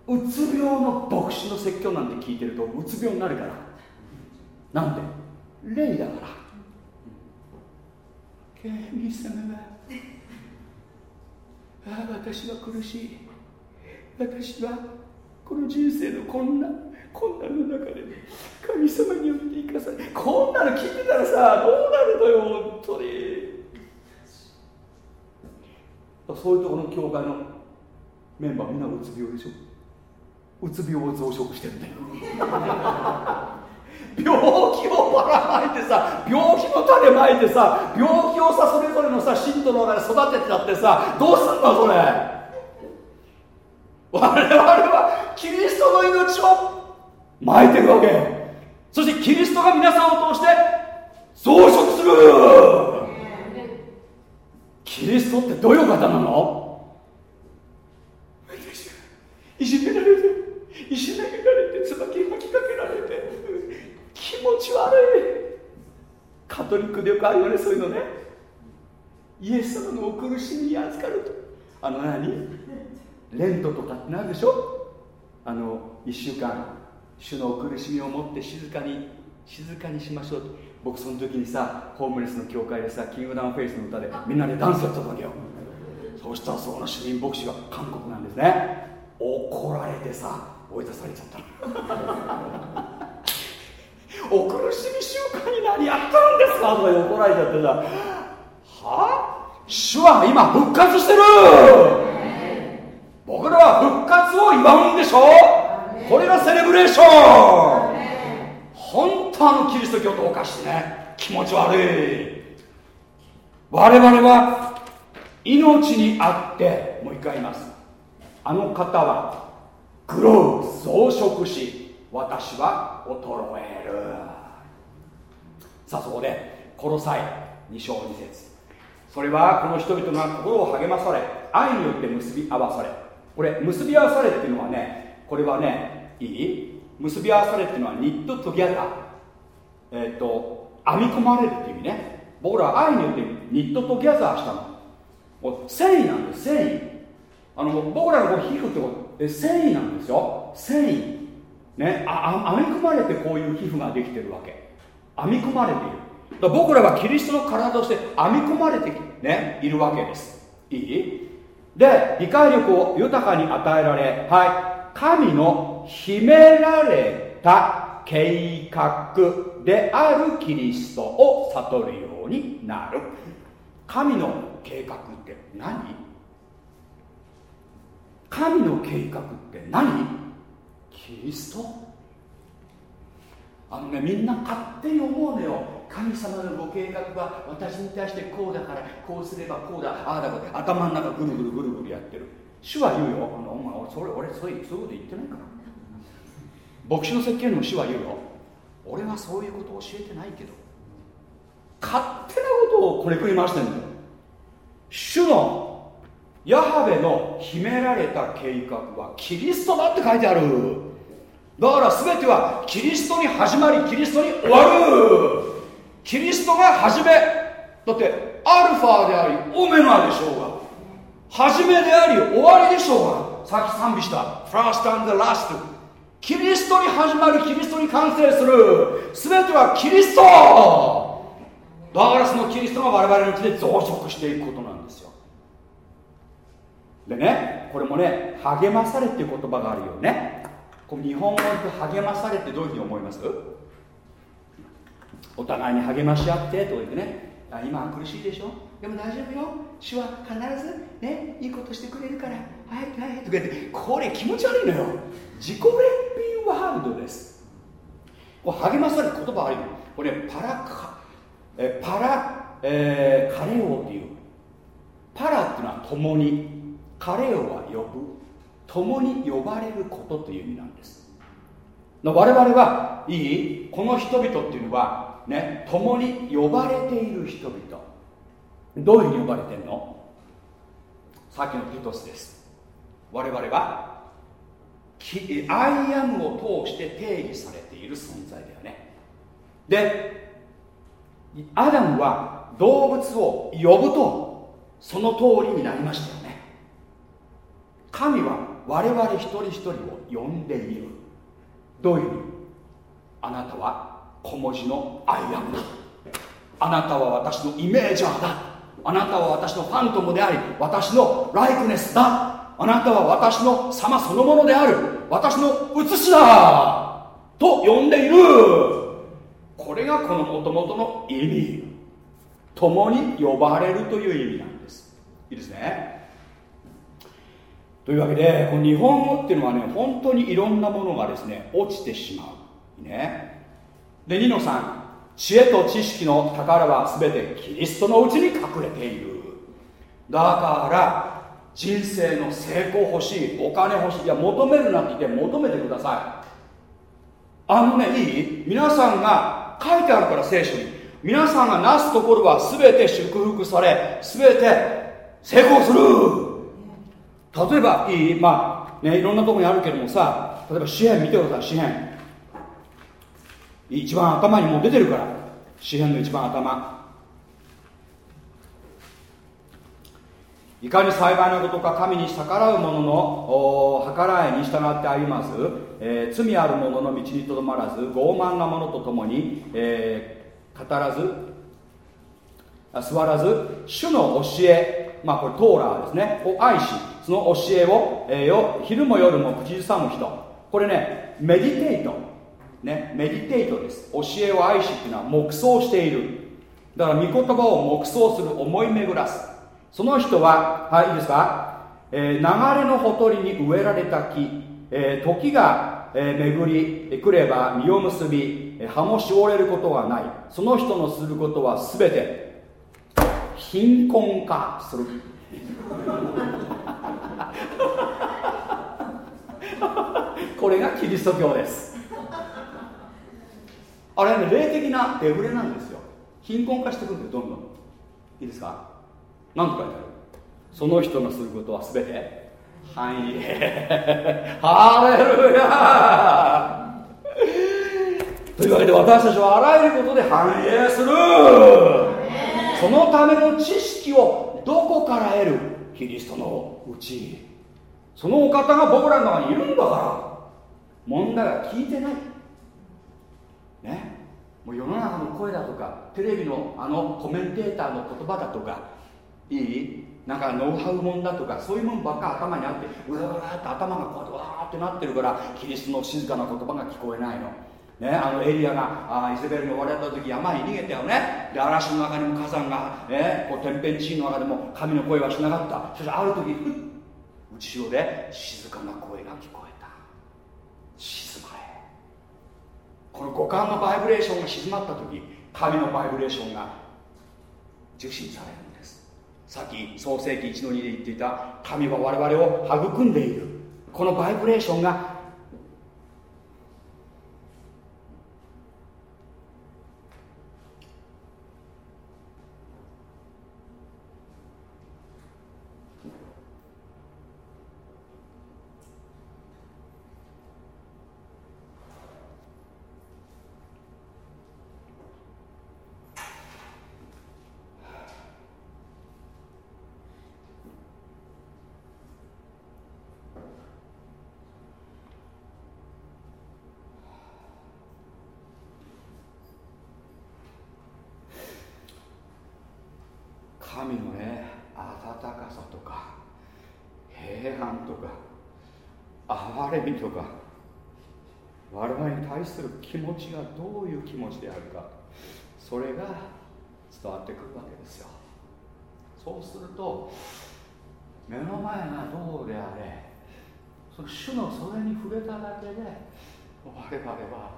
うつ病の牧師の説教なんて聞いてるとうつ病になるから。なんで？霊だから。神様はああ私は苦しい。私はこの人生の困難困難の中で神様によって生かされこんなの聞いてたらさどうなるのよ本当に。そういうところの教会のメンバーみんなうつ病でしょ。うつ病を増殖してるんだよ病気をばらまいてさ病気の種まいてさ病気をさそれぞれのさ信徒の中で育ててたってさどうすんのそれ。我々はキリストの命を巻いてるわけ。そしてキリストが皆さんを通して増殖する。キリストってどういう方なの？いじめられていじめられて椿吐きかけられて気持ち悪い。カトリックでよくあるよねそういうのね。イエス様のお苦しみに預かると。あの何？レントとかってなるでしょ？あの1週間。主の苦しみを持って静かに静かにしましょうと。僕その時にさホームレスの教会でさキングダムフェイスの歌でみんなでダンスやったわけよ。そうしたらその主任牧師が韓国なんですね。怒られてさ追い出されちゃった お苦しみ習慣に何やってるんですかとか怒られちゃってさ。は？あ主は今復活してる。僕らは復活を祝うんでしょこれがセレブレーション。本当あのキリスト教とおかしいね。気持ち悪い。我々は命にあってもう一回言います。あの方はグロー増殖し私は衰える。さあそこでこの際2章2節。それはこの人々が心を励まされ愛によって結び合わされ。これ結び合わされっていうのはねこれはねいい？結び合わされっていうのはニットトギャザーえっ、ー、と編み込まれるっていう意味ね。僕らは愛によってニットトギャザーしたの。繊維なんです繊維。あの僕らの皮膚ってこ繊維なんですよ。繊維。ねあ編み込まれてこういう皮膚ができてるわけ。編み込まれている。だ僕らはキリストの体として編み込まれて、ね、いるわけです。いい？で理解力を豊かに与えられはい。神の秘められた計画であるキリストを悟るようになる。神の計画って何？神の計画って何？キリスト？あのねみんな勝手に思うのよ。神様のご計画は私に対してこうだからこうすればこうだああだから頭の中ぐるぐるぐるぐるやってる。主は言うよ。あのお前それ俺そういうこと言ってないから。牧師の説教にも主は言うよ。俺はそういうことを教えてないけど。勝手なことをこれくり回してんだよ。主のヤハベの秘められた計画はキリストだって書いてある。だから全てはキリストに始まりキリストに終わる。キリストが始めだってアルファでありオメガでしょうが。始めであり終わりでしょうがさっき賛美した。ファースト and the last キリストに始まるキリストに完成する。全てはキリスト。だからそのキリストが我々のうちで増殖していくことなんですよ。でねこれもね励まされっていう言葉があるよね。こ日本語で励まされってどういうふうに思います？お互いに励まし合ってと言ってね。今苦しいでしょ？でも大丈夫よ。主は必ずねいいことしてくれるから。はいはいとか言ってこれ気持ち悪いのよ。自己憐憫ワールドです。これ励まされる言葉あるよ。これパラカえパラ、えー、カレオっていう。パラっていうのは共に。カレオは呼ぶ。共に呼ばれることという意味なんです。我々はいい？この人々っていうのはね共に呼ばれている人々。どういうふうに呼ばれてんの？さっきのピトスです。我々はI AM を通して定義されている存在だよね。でアダムは動物を呼ぶとその通りになりましたよね。神は我々一人一人を呼んでいる。どういう意味？あなたは小文字の I am だ。あなたは私のイメージャーだ。あなたは私の phantom であり私の likeness だ。あなたは私の様そのものである。私の写しだ。と呼んでいる。これがこのもともとの意味。共に呼ばれるという意味なんです。いいですね。というわけでこの日本語っていうのはね本当にいろんなものがですね落ちてしまう。ね。でニノさん。知恵と知識の宝は全てキリストのうちに隠れている。だから人生の成功欲しいお金欲しいいや求めるなって言って求めてください。あのねいい皆さんが書いてあるから聖書に皆さんがなすところは全て祝福され全て成功する。例えばいいまあねいろんなとこにあるけどもさ例えば詩篇見てください詩篇。一番頭にもう出てるから。詩篇の一番頭。いかに幸いなことか神に逆らう者の計らいに従って歩まず、えー、罪ある者の道にとどまらず傲慢な者と共に、えー、語らず座らず主の教えまあこれトーラーですね。を愛しその教えを、えー、よ昼も夜も口ずさむ人。これねメディテイトねメディテイトです。教えを愛しっていうのは黙想している。だから御言葉を黙想する思い巡らす。その人ははいいいですか、えー、流れのほとりに植えられた木、えー、時が、えー、巡り来れば実を結び葉もしおれることはない。その人のすることは全て貧困化する。これがキリスト教です。あれね霊的なデフレなんですよ。貧困化してくるんでどんどん。いいですか？何と書いてある？その人のすることは全て？繁栄。ハレルヤというわけで私たちはあらゆることで繁栄する。そのための知識をどこから得る？キリストのうち。そのお方が僕らの中にいるんだから。問題は聞いてない。ね。もう世の中の声だとかテレビのあのコメンテーターの言葉だとかいい？なんかノウハウもんだとかそういうもんばっか頭にあってうわーって頭がこうやってわーってなってるからキリストの静かな言葉が聞こえないの。ね、あのエリアがあイゼベルに追われた時山に逃げたよね。で嵐の中にも火山が、ね、こう天変地異の中でも神の声はしなかった。そしてある時ふっ後ろで静かな声が聞こえた静まれこの五感のバイブレーションが静まった時神のバイブレーションが受信されるんです。さっき創世紀1の2で言っていた神は我々を育んでいる。このバイブレーションがとか我々に対する気持ちがどういう気持ちであるかそれが伝わってくるわけですよ。そうすると目の前がどうであれその主のそれに触れただけで我々は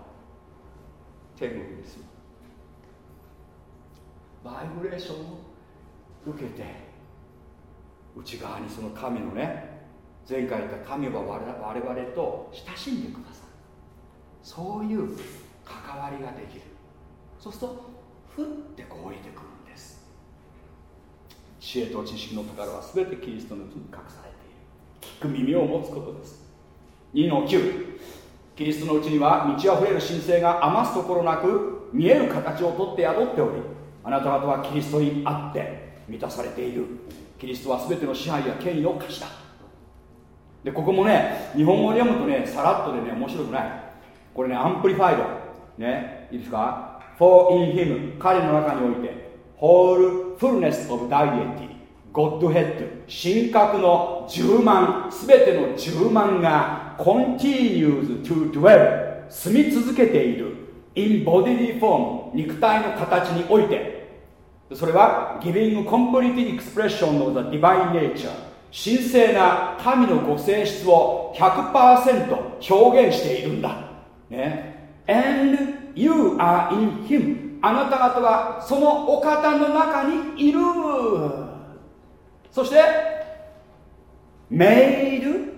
天国ですよバイブレーションを受けて内側にその神のね前回言った神は我々と親しんでくださる。そういう関わりができる。そうするとふってこう降りてくるんです。知恵と知識の宝は全てキリストのうちに隠されている。聞く耳を持つことです。2の9キリストのうちには満ち溢れる神聖が余すところなく見える形をとって宿っておりあなた方はキリストにあって満たされている。キリストは全ての支配や権威を貸した。でここもね日本語で読むとねさらっとでね面白くない。これね Amplified。ねいいですか For in him 彼の中において whole fullness of deity Godhead 神格の10万全ての10万が continues to dwell 住み続けている in bodily form 肉体の形においてそれは giving complete expression of the divine nature 神聖な神のご性質を100%表現しているんだ。ね。And you are in him. あなた方はそのお方の中にいる。そして、made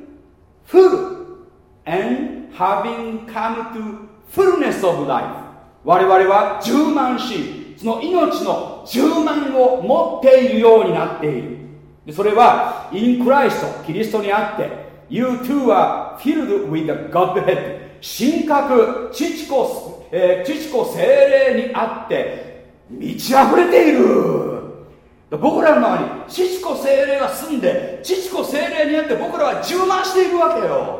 full and having come to fullness of life 我々は充満しその命の充満を持っているようになっているでそれは in Christ キリストにあって You too are filled with the Godhead 神格父子、えー、父子精霊にあって満ち溢れている。僕らの中に父子精霊が住んで父子精霊にあって僕らは充満しているわけよ。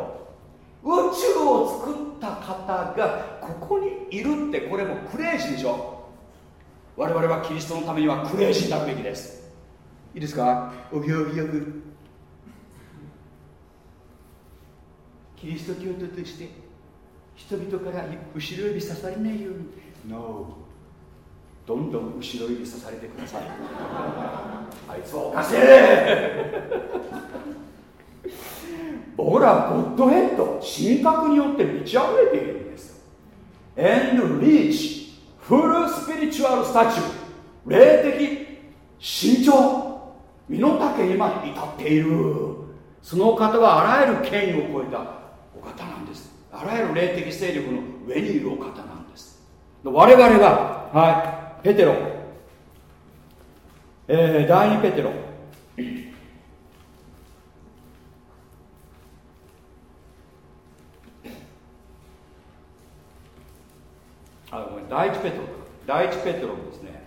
宇宙を作った方がここにいるってこれもクレイジーでしょ。我々はキリストのためにはクレイジーになるべきです。いいですか？おぎおぎおぎキリスト教徒として人々から後ろ指さされないように。No どんどん後ろ指さされてください。あいつはおかしい。僕らはゴッドヘッド神格によって満ち溢れているんです。And reach full spiritual statue 霊的身長。身の丈にまで至っている。その方はあらゆる権威を超えたお方なんです。あらゆる霊的勢力の上にいるお方なんです。我々ははいペテロ、えー、第2ペテロ。あごめん第1ペテロ。第1ペテロですね。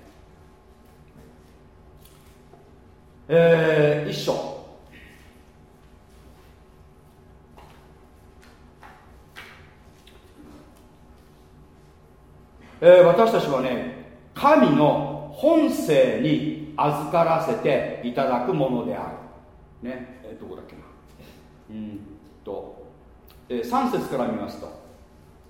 えー、一章。えー、私たちはね神の本性に預からせていただくものである。ねえー、どこだっけな。うんと、えー、3節から見ますと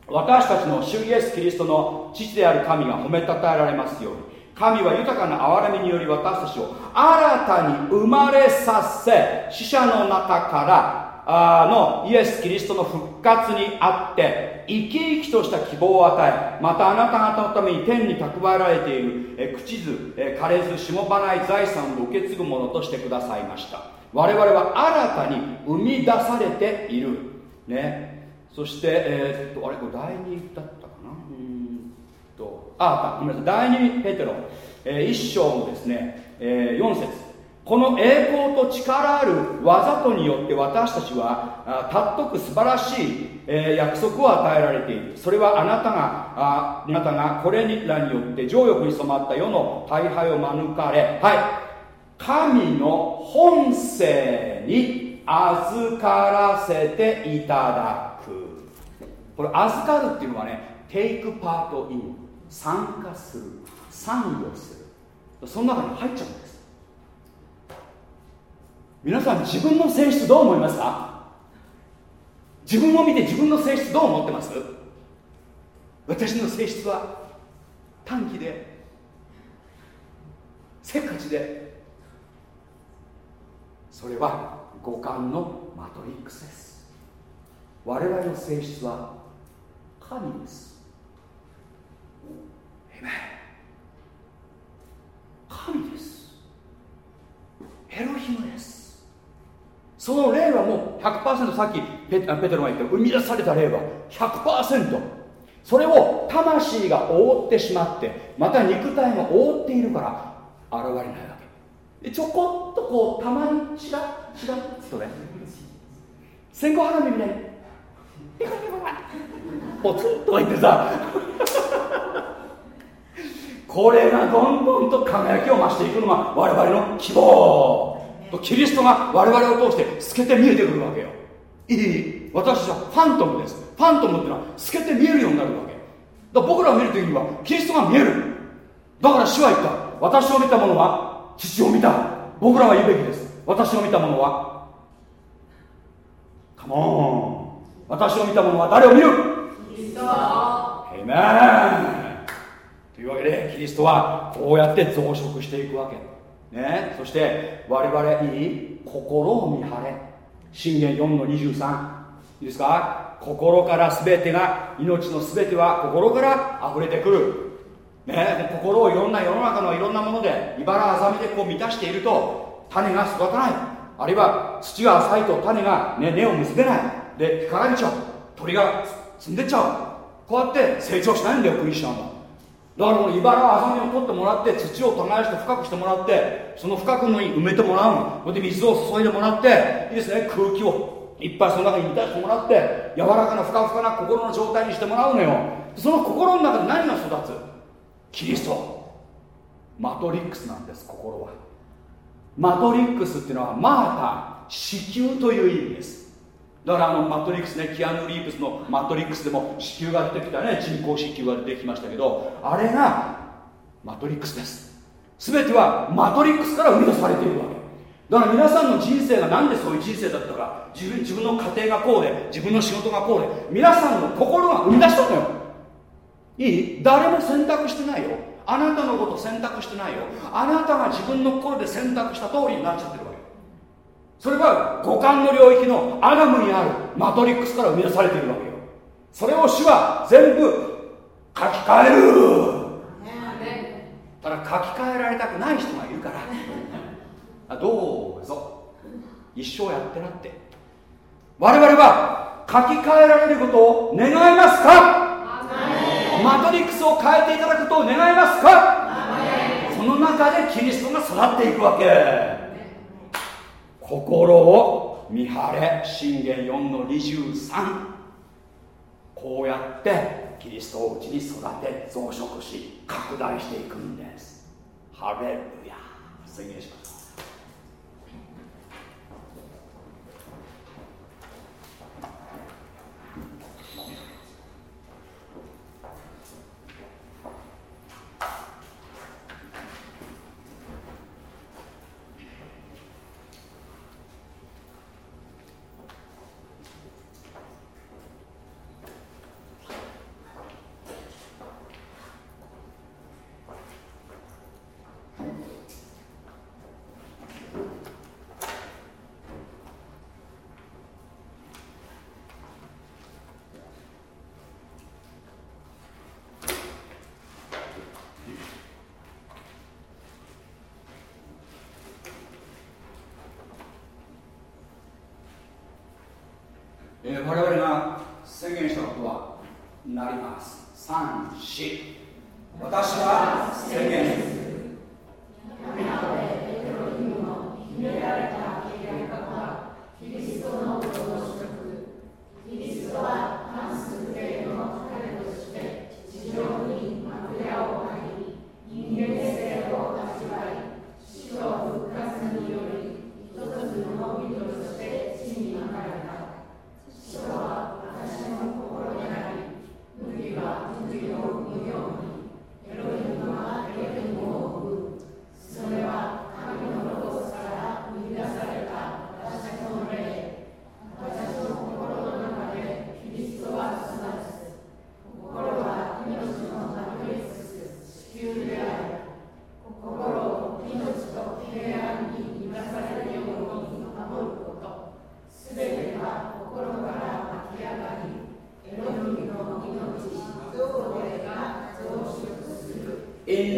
私たちの主イエス・キリストの父である神が褒めたたえられますように。神は豊かな憐れみにより私たちを新たに生まれさせ死者の中からのイエス・キリストの復活にあって生き生きとした希望を与えまたあなた方のために天に蓄えられているえ口ずえ枯れずしもばない財産を受け継ぐものとしてくださいました。我々は新たに生み出されている。ね。そして、えー、っとあれこれ第2だったかな？うんとあごめんなさい。第2ペテロ、えー、1章のですね、えー、4節。この栄光と力ある技とによって私たちは尊く素晴らしい、え約束を与えられている。それはあなたがああなたがこれらによって情欲に染まった世の大敗を免れ。はい。神の本性に預からせていただく。これ預かるっていうのはね take part in 参加する参与する。その中に入っちゃうんです皆さん自分の性質どう思いますか？自分を見て自分の性質どう思ってます？私の性質は短期でせっかちでそれは五感のマトリックスです。我々の性質は神です。神です。エロヒムです。その霊はもう100%さっきペペテロが言った生み出された霊は100%それを魂が覆ってしまってまた肉体が覆っているから現れないわけ。でちょこっとこうたまにチラッチラッとね線香花火みたい？にピカピカピカポツンとか言ってさこれがどんどんと輝きを増していくのが我々の希望キリストが我々を通して透けて見えてくるわけよ。いい。私たちはファントムです。ファントムっていうのは透けて見えるようになるわけ。だから僕らを見るときにはキリストが見える。だから主は言った。私を見た者は父を見た。僕らは言うべきです。私を見た者はカモン。私を見た者は誰を見る？キリスト。というわけでキリストはこうやって増殖していくわけね、そして我々に心を見張れ。信玄4の23いいですか？心から全てが命の全ては心から溢れてくる、ね、心をいろんな世の中のいろんなもので茨あざみでこう満たしていると種が育たない。あるいは土が浅いと種が、ね、根を結べない。で干からびちゃう。鳥が積んでっちゃう。こうやって成長しないんだよクリスチャンは。だからこの茨あさみを取ってもらって土を耕して深くしてもらってその深くのに埋めてもらうのこれで水を注いでもらっていいですね。空気をいっぱいその中に満たしてもらって柔らかなふかふかな心の状態にしてもらうのよ。その心の中で何が育つ？キリスト。マトリックスなんです心は。マトリックスっていうのはマータ子宮という意味です。だからあのマトリックスねキアヌ・リーブスのマトリックスでも子宮が出てきたね人工子宮が出てきましたけどあれがマトリックスです。全てはマトリックスから生み出されているわけ。だから皆さんの人生が何でそういう人生だったか自分自分の家庭がこうで自分の仕事がこうで皆さんの心が生み出したのよ。いい？誰も選択してないよ。あなたのこと選択してないよあなたが自分の心で選択した通りになっちゃってるわけ。それは五感の領域のアダムにあるマトリックスから生み出されているわけよ。それを主は全部書き換える。ただ書き換えられたくない人がいるから。あどうぞ。一生やってなって。我々は書き換えられることを願いますか？マトリックスを変えていただくことを願いますか？その中でキリストが育っていくわけ心を見張れ。信玄4の23こうやってキリストをうちに育て増殖し拡大していくんです。ハレルヤ。宣言します。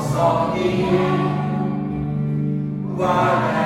song in. Why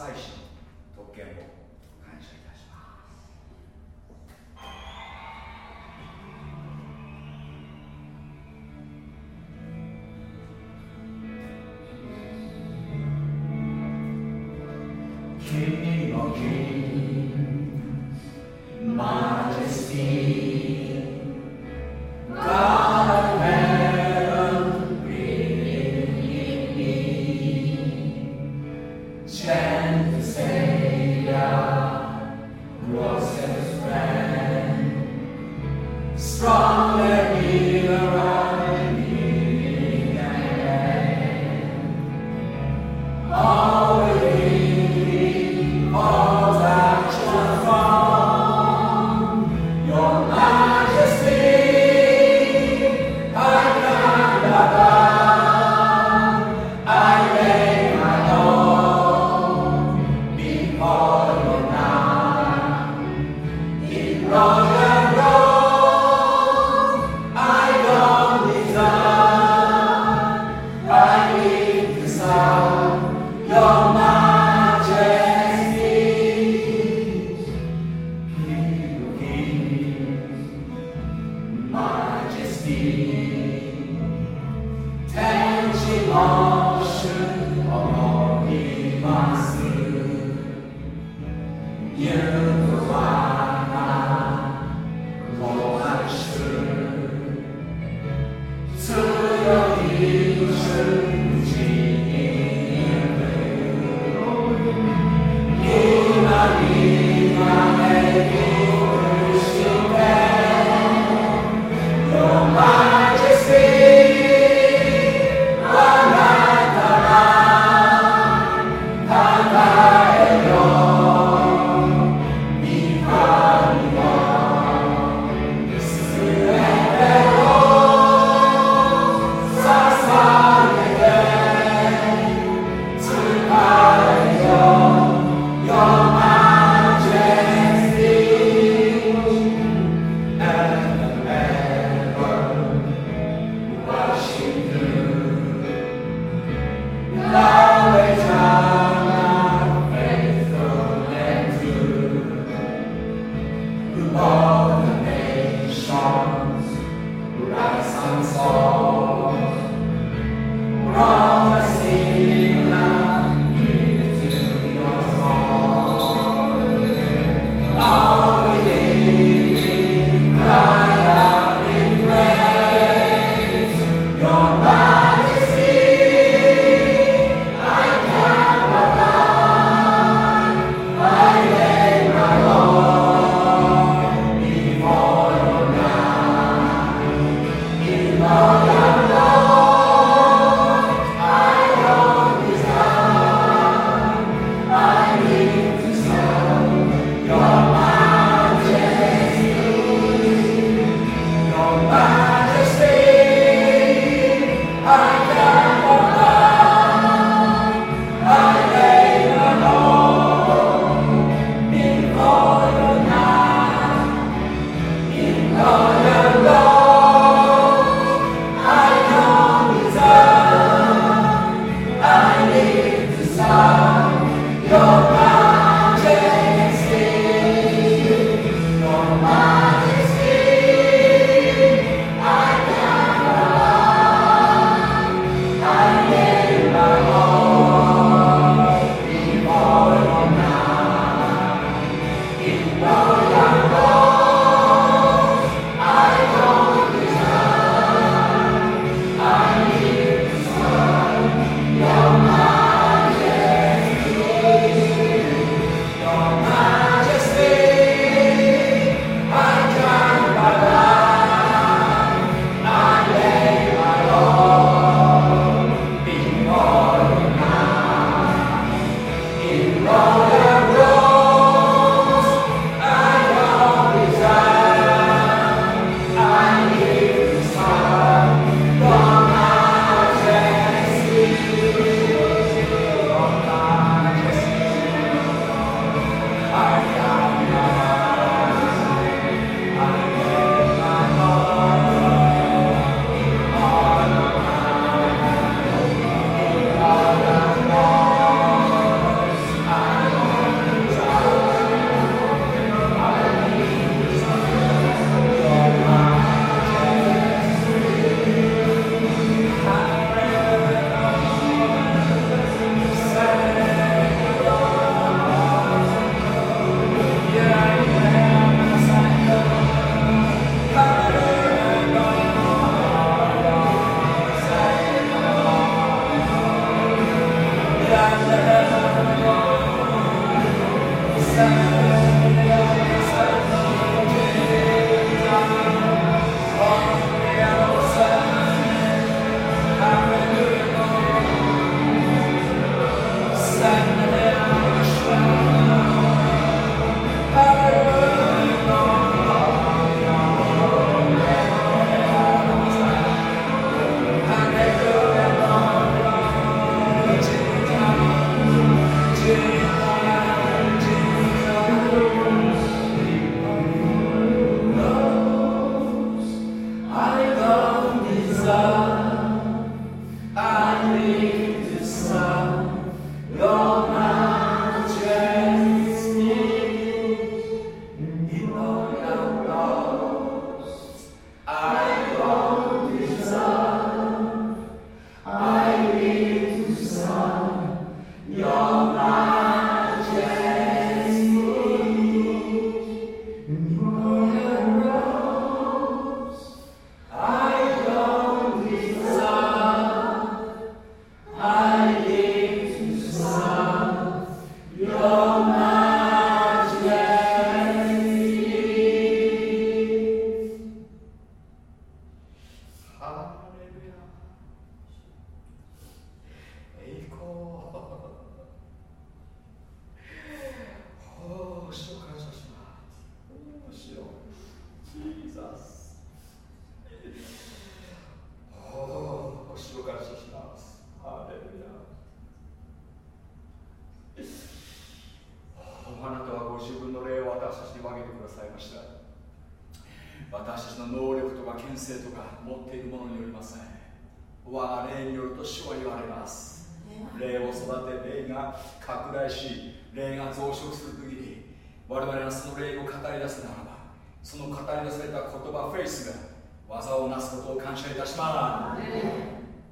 conversation. Oh. あ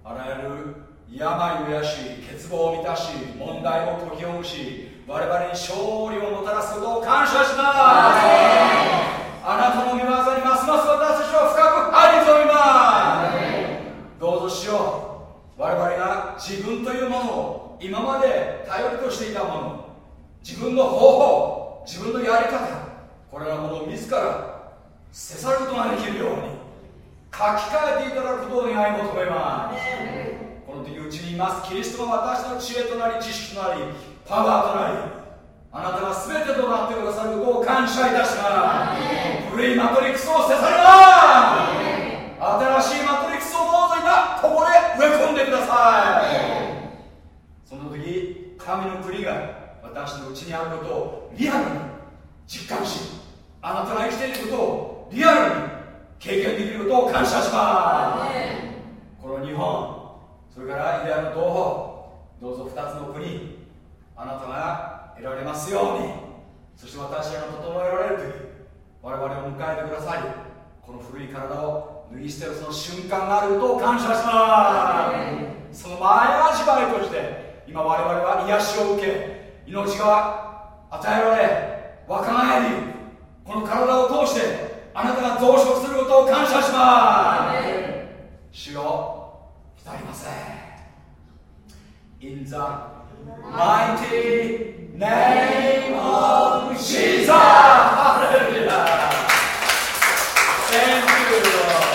らゆる病を癒し欠乏を満たし問題を解きほぐし我々に勝利をもたらすことを感謝しますあなたの御業にますます私たちは深く入り込みますどうぞしよう我々が自分というものを今まで頼りとしていたもの自分の方法自分のやり方これらものを自ら捨て去ることができるように書き換えていただくことを願い求めます。この時うちにいます。キリストが私の知恵となり知識となりパワーとなりあなたが全てとなってくださることを感謝いたします古いマトリックスを捨て去るな新しいマトリックスをどうぞ今ここで植え込んでください。その時神の国が私のうちにあることをリアルに実感しあなたが生きていることをリアルに経験できることを感謝します。この日本それからイデアの同胞どうぞ2つの国あなたが得られますように。そして私が整えられる時我々を迎えてくださりこの古い体を脱ぎ捨てるその瞬間があることを感謝します。その前味わいとして今我々は癒しを受け命が与えられ若返りこの体を通してあなたが増殖することを感謝します主よ浸りません In the mighty name of Jesus! Hallelujah! Thank you, Lord!